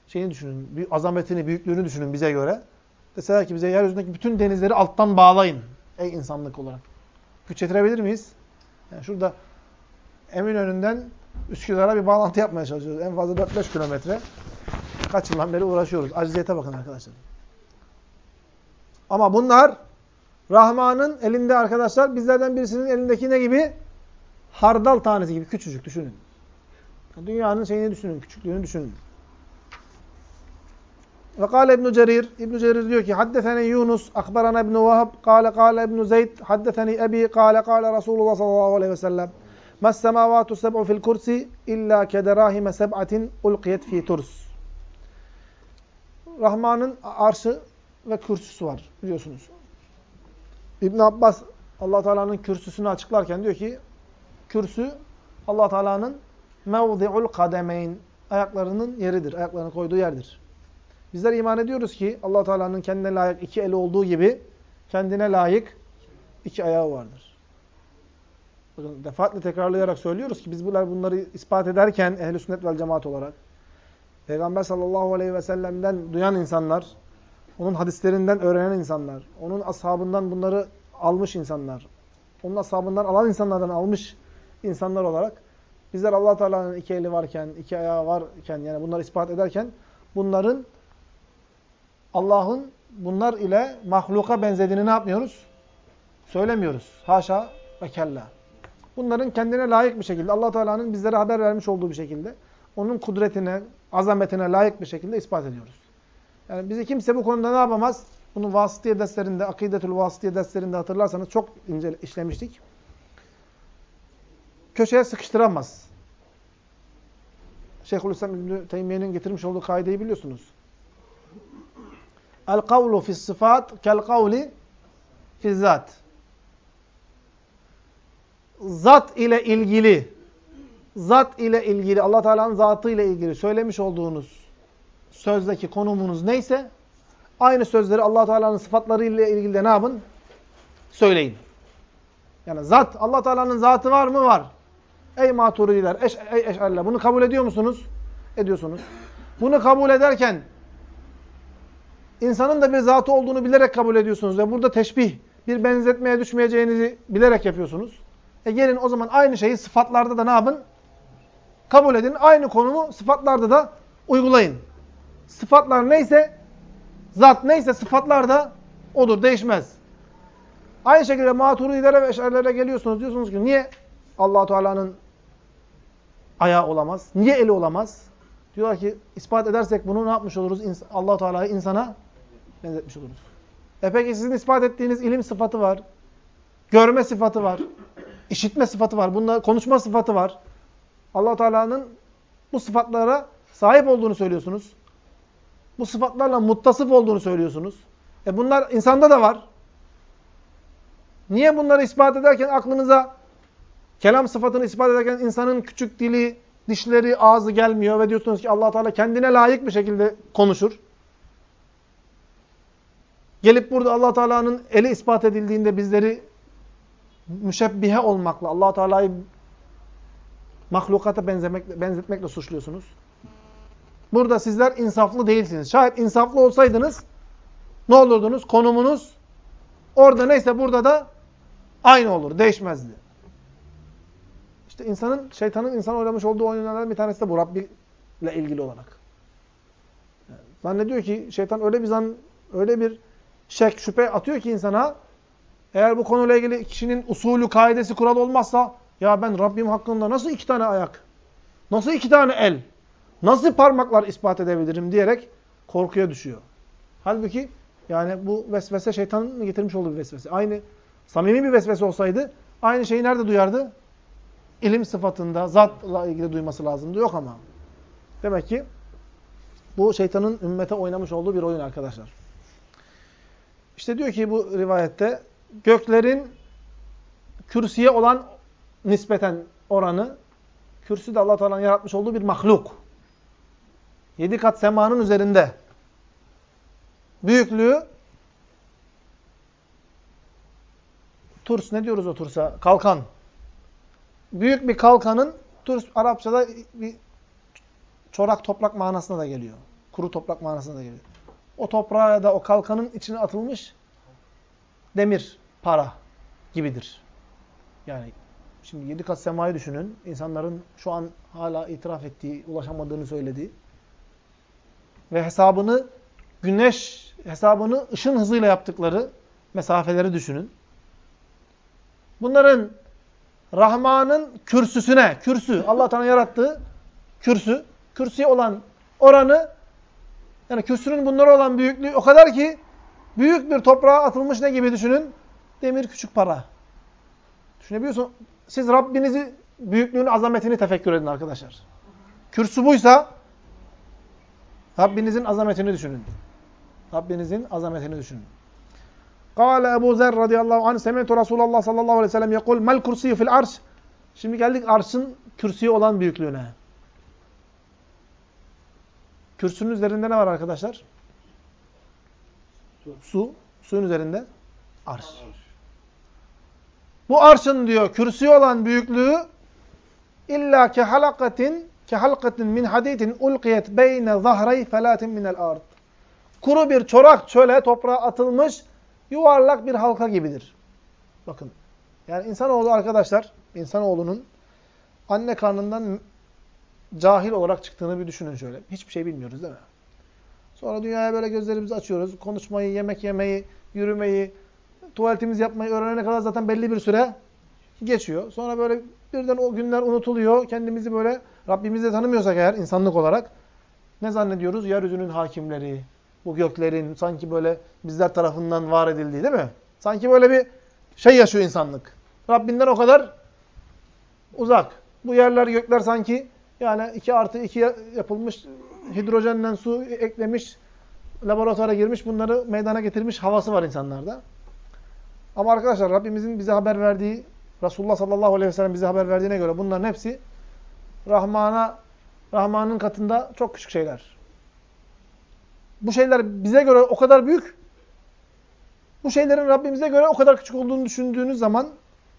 şeyini düşünün, azametini, büyüklüğünü düşünün bize göre. Deseler ki bize yeryüzündeki bütün denizleri alttan bağlayın. Ey insanlık olarak. Güç yetirebilir miyiz? Yani şurada Eminönü'nden Üsküdar'a bir bağlantı yapmaya çalışıyoruz. En fazla 4-5 kilometre. Kaç yıldan beri uğraşıyoruz. Aciziyete bakın arkadaşlar. Ama bunlar Rahman'ın elinde arkadaşlar bizlerden birisinin elindeki ne gibi? Hardal tanesi gibi küçücük düşünün. Dünyanın şeyini düşünün, küçüklüğünü düşünün. Ve kâle İbn Cerir, İbn Cerir diyor ki haddeseni Yunus, akbarana İbn Vahab, kâle kâle İbn Zeyd, haddeseni Ebi, kâle kâle Resulullah sallallahu aleyhi ve sellem. Mes semavatu seb'u fil kursi illa kederahime seb'atin ulqiyet fi turs. Rahman'ın arşı ve kürsüsü var biliyorsunuz. İbn Abbas Allah Teala'nın kürsüsünü açıklarken diyor ki kürsü Allah Teala'nın mevzi'ul kademeyn ayaklarının yeridir. Ayaklarını koyduğu yerdir. Bizler iman ediyoruz ki allah Teala'nın kendine layık iki eli olduğu gibi kendine layık iki ayağı vardır. Bakın defaatle tekrarlayarak söylüyoruz ki biz bunlar bunları ispat ederken ehl sünnet vel cemaat olarak Peygamber sallallahu aleyhi ve sellem'den duyan insanlar, onun hadislerinden öğrenen insanlar, onun ashabından bunları almış insanlar, onun ashabından alan insanlardan almış insanlar olarak bizler allah Teala'nın iki eli varken, iki ayağı varken yani bunları ispat ederken bunların Allah'ın bunlar ile mahluka benzediğini ne yapmıyoruz? Söylemiyoruz. Haşa ve kella. Bunların kendine layık bir şekilde, allah Teala'nın bizlere haber vermiş olduğu bir şekilde, onun kudretine, azametine layık bir şekilde ispat ediyoruz. Yani bizi kimse bu konuda ne yapamaz? Bunu vasıtiye derslerinde, akidetül vasıtiye derslerinde hatırlarsanız çok ince işlemiştik. Köşeye sıkıştıramaz. Şeyhülislam İbn-i Teymiye'nin getirmiş olduğu kaideyi biliyorsunuz. El kavlu fis sıfat kel kavli fiz zat. Zat ile ilgili zat ile ilgili Allah Teala'nın zatı ile ilgili söylemiş olduğunuz sözdeki konumunuz neyse aynı sözleri Allah Teala'nın sıfatları ile ilgili de ne yapın? Söyleyin. Yani zat Allah Teala'nın zatı var mı? Var. Ey maturidiler, eş, ey eşariler. Bunu kabul ediyor musunuz? Ediyorsunuz. Bunu kabul ederken insanın da bir zatı olduğunu bilerek kabul ediyorsunuz ve burada teşbih, bir benzetmeye düşmeyeceğinizi bilerek yapıyorsunuz. E gelin o zaman aynı şeyi sıfatlarda da ne yapın? Kabul edin. Aynı konumu sıfatlarda da uygulayın. Sıfatlar neyse, zat neyse sıfatlar da odur, değişmez. Aynı şekilde maturidilere ve eşarilere geliyorsunuz. Diyorsunuz ki niye allah Teala'nın ayağı olamaz? Niye eli olamaz? Diyorlar ki ispat edersek bunu ne yapmış oluruz? allah Teala'yı insana benzetmiş oluruz. E peki sizin ispat ettiğiniz ilim sıfatı var. Görme sıfatı var. işitme sıfatı var. Bunda konuşma sıfatı var. allah Teala'nın bu sıfatlara sahip olduğunu söylüyorsunuz. Bu sıfatlarla muttasıf olduğunu söylüyorsunuz. E bunlar insanda da var. Niye bunları ispat ederken aklınıza kelam sıfatını ispat ederken insanın küçük dili, dişleri, ağzı gelmiyor ve diyorsunuz ki allah Teala kendine layık bir şekilde konuşur. Gelip burada allah Teala'nın eli ispat edildiğinde bizleri müşebbihe olmakla, allah Teala'yı mahlukata benzemek, benzetmekle suçluyorsunuz. Burada sizler insaflı değilsiniz. Şayet insaflı olsaydınız ne olurdunuz? Konumunuz orada neyse burada da aynı olur. Değişmezdi. İşte insanın, şeytanın insan oynamış olduğu oyunlardan bir tanesi de bu Rabbi ile ilgili olarak. Yani zannediyor ki şeytan öyle bir zan, öyle bir şek, şüphe atıyor ki insana eğer bu konuyla ilgili kişinin usulü, kaidesi, kural olmazsa ya ben Rabbim hakkında nasıl iki tane ayak, nasıl iki tane el, nasıl parmaklar ispat edebilirim diyerek korkuya düşüyor. Halbuki yani bu vesvese şeytanın getirmiş olduğu bir vesvese. Aynı samimi bir vesvese olsaydı aynı şeyi nerede duyardı? İlim sıfatında, zatla ilgili duyması lazımdı. Yok ama. Demek ki bu şeytanın ümmete oynamış olduğu bir oyun arkadaşlar. İşte diyor ki bu rivayette göklerin kürsüye olan nispeten oranı kürsü de Allah Teala'nın yaratmış olduğu bir mahluk. Yedi kat semanın üzerinde. Büyüklüğü Turs ne diyoruz o Turs'a? Kalkan. Büyük bir kalkanın Turs Arapçada bir çorak toprak manasına da geliyor. Kuru toprak manasına da geliyor. O toprağa da o kalkanın içine atılmış demir, para gibidir. Yani şimdi yedi kat semayı düşünün. İnsanların şu an hala itiraf ettiği, ulaşamadığını söylediği ve hesabını güneş hesabını ışın hızıyla yaptıkları mesafeleri düşünün. Bunların Rahman'ın kürsüsüne, kürsü, Allah Teala yarattığı kürsü, kürsüye olan oranı, yani kürsünün bunlara olan büyüklüğü o kadar ki, büyük bir toprağa atılmış ne gibi düşünün? Demir küçük para. Düşünebiliyorsun. Siz Rabbinizi, büyüklüğünü, azametini tefekkür edin arkadaşlar. Kürsü buysa, Rabbinizin azametini düşünün. Rabbinizin azametini düşünün. Kâle Ebu Zer radıyallahu anh semi'tu Resulallah sallallahu aleyhi ve sellem yekul mel kursiyyü fil arş. Şimdi geldik arşın kürsüyü olan büyüklüğüne. Kürsünün üzerinde ne var arkadaşlar? Su. Su. Suyun üzerinde arş. Bu arşın diyor kürsüyü olan büyüklüğü illa ke halakatin ke min hadidin ulqiyet beyne zahray felatin minel ard. Kuru bir çorak çöle toprağa atılmış yuvarlak bir halka gibidir. Bakın. Yani insanoğlu arkadaşlar, insanoğlunun anne karnından cahil olarak çıktığını bir düşünün şöyle. Hiçbir şey bilmiyoruz değil mi? Sonra dünyaya böyle gözlerimizi açıyoruz. Konuşmayı, yemek yemeyi, yürümeyi, tuvaletimizi yapmayı öğrenene kadar zaten belli bir süre geçiyor. Sonra böyle birden o günler unutuluyor. Kendimizi böyle Rabbimizi de tanımıyorsak eğer insanlık olarak ne zannediyoruz? Yeryüzünün hakimleri, bu göklerin sanki böyle bizler tarafından var edildiği değil mi? Sanki böyle bir şey yaşıyor insanlık. Rabbinden o kadar uzak. Bu yerler, gökler sanki yani 2 artı 2 yapılmış, hidrojenden su eklemiş, laboratuvara girmiş, bunları meydana getirmiş havası var insanlarda. Ama arkadaşlar Rabbimizin bize haber verdiği, Resulullah sallallahu aleyhi ve sellem bize haber verdiğine göre bunların hepsi Rahman'a, Rahman'ın katında çok küçük şeyler. Bu şeyler bize göre o kadar büyük, bu şeylerin Rabbimize göre o kadar küçük olduğunu düşündüğünüz zaman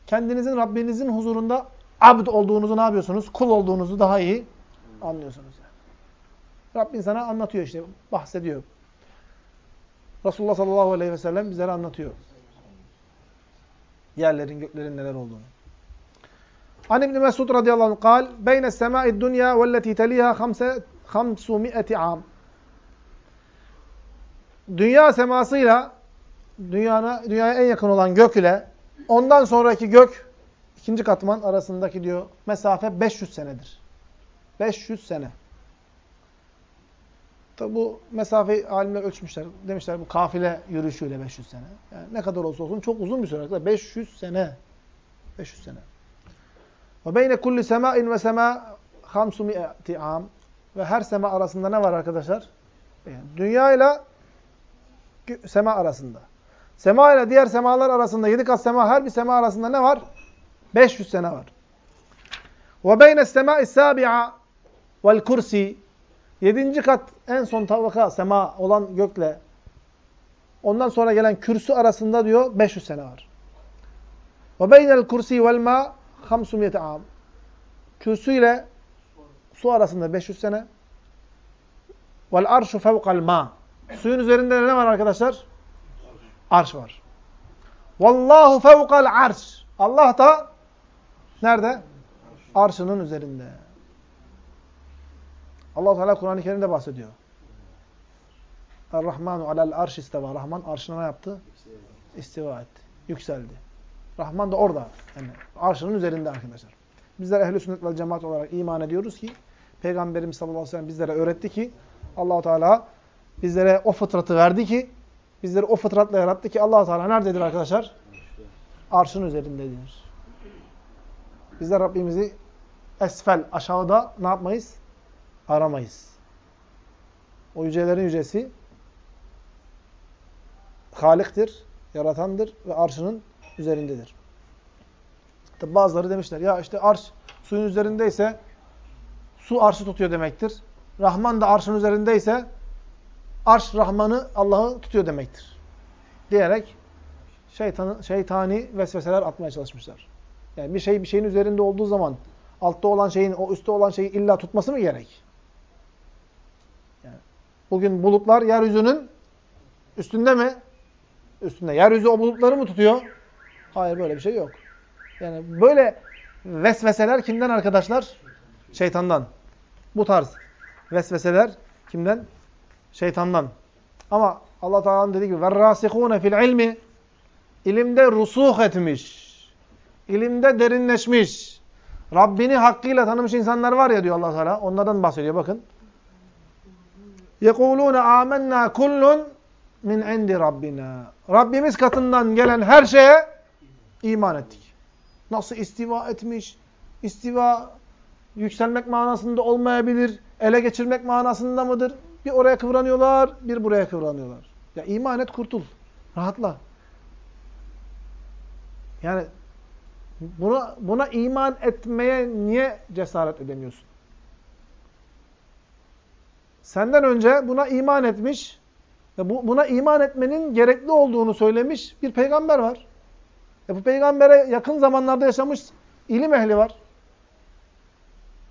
kendinizin Rabbinizin huzurunda abd olduğunuzu ne yapıyorsunuz? Kul olduğunuzu daha iyi anlıyorsunuz. Yani. Rabbin sana anlatıyor işte, bahsediyor. Resulullah sallallahu aleyhi ve sellem bizlere anlatıyor. Yerlerin, göklerin neler olduğunu. An İbn Mesud radıyallahu anh kal: "Beyne semâ'id dunya velleti teliha 500 am." Dünya semasıyla dünyana dünyaya en yakın olan gök ile ondan sonraki gök ikinci katman arasındaki diyor mesafe 500 senedir. 500 sene. Tabi bu mesafeyi alimler ölçmüşler. Demişler bu kafile yürüyüşüyle 500 sene. Yani ne kadar olsa olsun çok uzun bir süre. 500 sene. 500 sene. Ve beyne kulli sema'in ve sema 500 am. Ve her sema arasında ne var arkadaşlar? Dünya ile sema arasında. Sema ile diğer semalar arasında, yedi kat sema, her bir sema arasında ne var? 500 sene var. Ve beyne semâ'i sâbi'a vel kursi Yedinci kat en son tabaka sema olan gökle ondan sonra gelen kürsü arasında diyor 500 sene var. Ve beynel kursi vel ma 500 am. Kürsü ile su arasında 500 sene. Vel arşu fevkal ma. Suyun üzerinde ne var arkadaşlar? Arş var. Vallahu fevkal arş. Allah da nerede? Arşının üzerinde. Allah Teala Kur'an-ı Kerim'de bahsediyor. Er-Rahmanu alel arş isteva. Rahman arşına ne yaptı? İstiva etti. Yükseldi. Rahman da orada. Yani arşının üzerinde arkadaşlar. Bizler ehl-i sünnet vel cemaat olarak iman ediyoruz ki Peygamberimiz sallallahu aleyhi ve sellem bizlere öğretti ki allah Teala bizlere o fıtratı verdi ki bizleri o fıtratla yarattı ki allah Teala nerededir arkadaşlar? Arşın üzerindedir. Bizler Rabbimizi esfel, aşağıda ne yapmayız? aramayız. O yücelerin yücesi Halik'tir, yaratandır ve arşının üzerindedir. Tabi bazıları demişler ya işte arş suyun üzerindeyse su arşı tutuyor demektir. Rahman da arşın üzerindeyse arş Rahman'ı Allah'ı tutuyor demektir. Diyerek şeytanı, şeytani vesveseler atmaya çalışmışlar. Yani bir şey bir şeyin üzerinde olduğu zaman altta olan şeyin o üstte olan şeyi illa tutması mı gerek? Bugün bulutlar yeryüzünün üstünde mi? Üstünde. Yeryüzü o bulutları mı tutuyor? Hayır böyle bir şey yok. Yani böyle vesveseler kimden arkadaşlar? Şeytandan. Bu tarz vesveseler kimden? Şeytandan. Ama Allah Teala'nın dediği gibi "Verrasikûne fil ilmi" ilimde rusuh etmiş. İlimde derinleşmiş. Rabbini hakkıyla tanımış insanlar var ya diyor Allah Teala. Onlardan bahsediyor bakın. "Yekulûne âmennâ kullun min indi rabbina." Rabbimiz katından gelen her şeye iman ettik. Nasıl istiva etmiş? İstiva yükselmek manasında olmayabilir. Ele geçirmek manasında mıdır? Bir oraya kıvranıyorlar, bir buraya kıvranıyorlar. Ya iman et, kurtul. Rahatla. Yani buna, buna iman etmeye niye cesaret edemiyorsun? senden önce buna iman etmiş buna iman etmenin gerekli olduğunu söylemiş bir peygamber var. E bu peygambere yakın zamanlarda yaşamış ilim ehli var.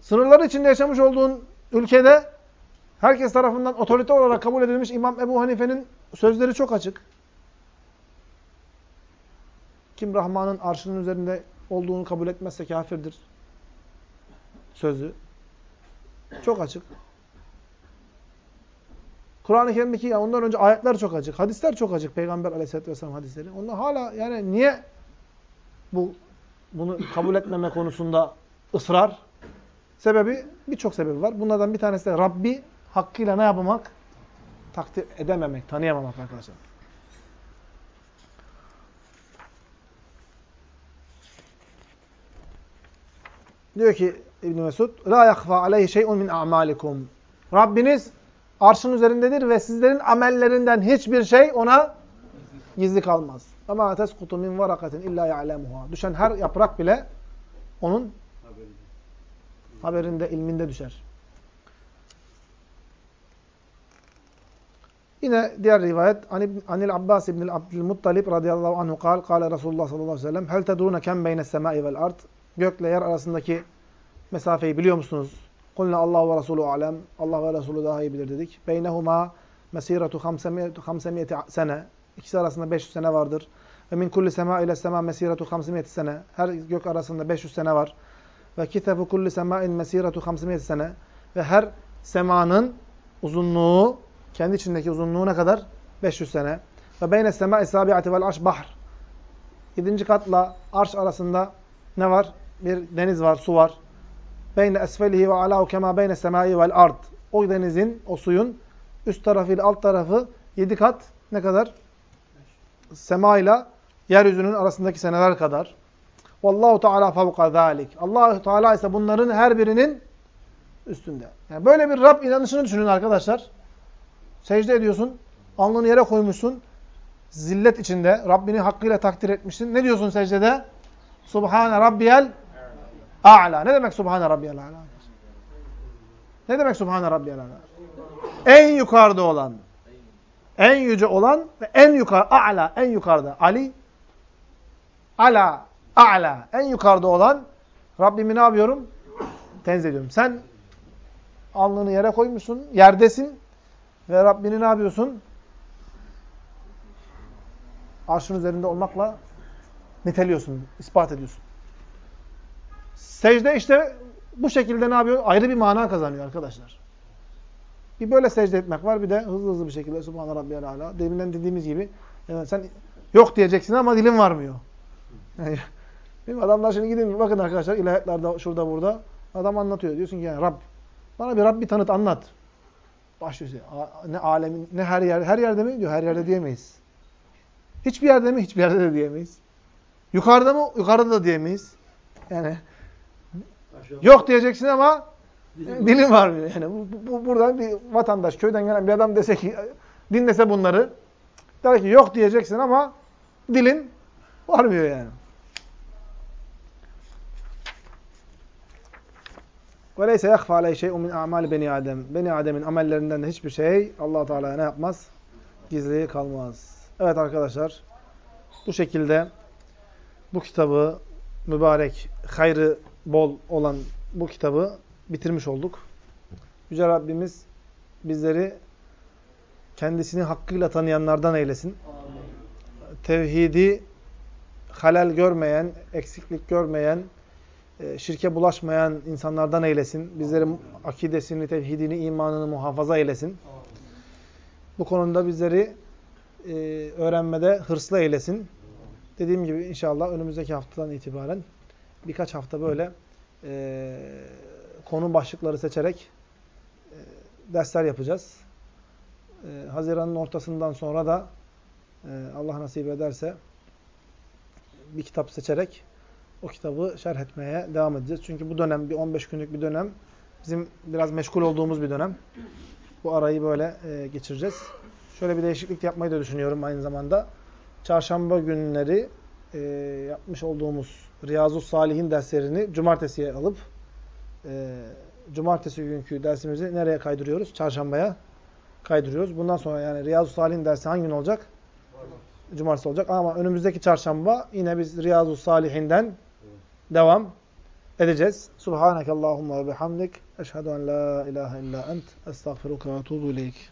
Sınırları içinde yaşamış olduğun ülkede herkes tarafından otorite olarak kabul edilmiş İmam Ebu Hanife'nin sözleri çok açık. Kim Rahman'ın arşının üzerinde olduğunu kabul etmezse kafirdir. Sözü. Çok açık. Kur'an-ı Kerim'deki ya ondan önce ayetler çok açık. Hadisler çok açık. Peygamber aleyhisselatü vesselam hadisleri. Onlar hala yani niye bu bunu kabul etmeme konusunda ısrar? Sebebi birçok sebebi var. Bunlardan bir tanesi de Rabbi hakkıyla ne yapmamak? Takdir edememek, tanıyamamak arkadaşlar. Diyor ki İbn Mesud, "La yahfa aleyhi şey'un min a'malikum." Rabbiniz arşın üzerindedir ve sizlerin amellerinden hiçbir şey ona gizli kalmaz. Ama teskutu min varakatin illa ya'lemuha. Düşen her yaprak bile onun haberinde, ilminde düşer. Yine diğer rivayet Anil Abbas ibn Abdülmuttalib radıyallahu anhu kal, kale Resulullah sallallahu aleyhi ve sellem hel tedrune kem beyne semai vel ard gökle yer arasındaki mesafeyi biliyor musunuz? Kulna Allah ve Resulü alem. Allah ve Resulü daha iyi bilir dedik. Beynehuma mesiratu 500 sene. İkisi arasında 500 sene vardır. Ve min kulli sema ile sema mesiratu 500 sene. Her gök arasında 500 sene var. Ve kitabu kulli semain mesiratu 500 sene. Ve her semanın uzunluğu, kendi içindeki uzunluğu ne kadar? 500 sene. Ve beyne sema isabiati vel arş bahr. Yedinci katla arş arasında ne var? Bir deniz var, su var. Beyne esfelihi ve alahu kema beyne semai vel ard. O denizin, o suyun üst tarafı ile alt tarafı yedi kat ne kadar? Sema ile yeryüzünün arasındaki seneler kadar. Vallahu Teala fevka zalik. Allah Teala ise bunların her birinin üstünde. Yani böyle bir Rab inanışını düşünün arkadaşlar. Secde ediyorsun, alnını yere koymuşsun. Zillet içinde Rabbini hakkıyla takdir etmişsin. Ne diyorsun secdede? Subhane Rabbiyel A'la. Ne demek Subhane Rabbiyel A'la? Ne demek Subhane Rabbiyel A'la? En yukarıda olan, en yüce olan ve en yukarı, A'la, en yukarıda. Ali, Ala, A'la, en yukarıda olan Rabbimi ne yapıyorum? Tenzih ediyorum. Sen alnını yere koymuşsun, yerdesin ve Rabbini ne yapıyorsun? Arşın üzerinde olmakla niteliyorsun, ispat ediyorsun. Secde işte bu şekilde ne yapıyor? Ayrı bir mana kazanıyor arkadaşlar. Bir böyle secde etmek var, bir de hızlı hızlı bir şekilde Subhan Rabbiyal Ala. Deminden dediğimiz gibi yani sen yok diyeceksin ama dilin varmıyor. Yani, değil mi? Adamlar şimdi gidin bakın arkadaşlar ilahiyatlarda şurada burada adam anlatıyor. Diyorsun ki yani Rab bana bir Rabbi tanıt anlat. Başlıyor. Ne alemin ne her yer her yerde mi diyor? Her yerde diyemeyiz. Hiçbir yerde mi? Hiçbir yerde de diyemeyiz. Yukarıda mı? Yukarıda da diyemeyiz. Yani yok diyeceksin ama dilin varmıyor. Yani bu, bu, buradan bir vatandaş, köyden gelen bir adam dese ki dinlese bunları der ki yok diyeceksin ama dilin varmıyor yani. وَلَيْسَ يَخْفَى عَلَيْهِ شَيْءٌ مِنْ اَعْمَالِ beni Adem. Beni Adem'in amellerinden de hiçbir şey allah Teala'ya ne yapmaz? Gizli kalmaz. Evet arkadaşlar, bu şekilde bu kitabı, mübarek, hayrı bol olan bu kitabı bitirmiş olduk. Yüce Rabbimiz bizleri kendisini hakkıyla tanıyanlardan eylesin. Tevhidi halal görmeyen, eksiklik görmeyen, e, şirke bulaşmayan insanlardan eylesin. Bizlerin akidesini, tevhidini, imanını muhafaza eylesin. Bu konuda bizleri e, öğrenmede hırslı eylesin. Dediğim gibi inşallah önümüzdeki haftadan itibaren birkaç hafta böyle e, konu başlıkları seçerek e, dersler yapacağız. E, Haziran'ın ortasından sonra da e, Allah nasip ederse bir kitap seçerek o kitabı şerh etmeye devam edeceğiz. Çünkü bu dönem bir 15 günlük bir dönem. Bizim biraz meşgul olduğumuz bir dönem. Bu arayı böyle e, geçireceğiz. Şöyle bir değişiklik yapmayı da düşünüyorum aynı zamanda. Çarşamba günleri e, yapmış olduğumuz Riyazu Salihin derslerini cumartesiye alıp e, cumartesi günkü dersimizi nereye kaydırıyoruz? Çarşambaya kaydırıyoruz. Bundan sonra yani Riyazu Salihin dersi hangi gün olacak? Cumartesi olacak. Ama önümüzdeki çarşamba yine biz Riyazu Salihinden devam edeceğiz. Subhanakallahumma ve bihamdik. Eşhedü en la ilahe illa ent. Estağfiruka ve etubu ileyk.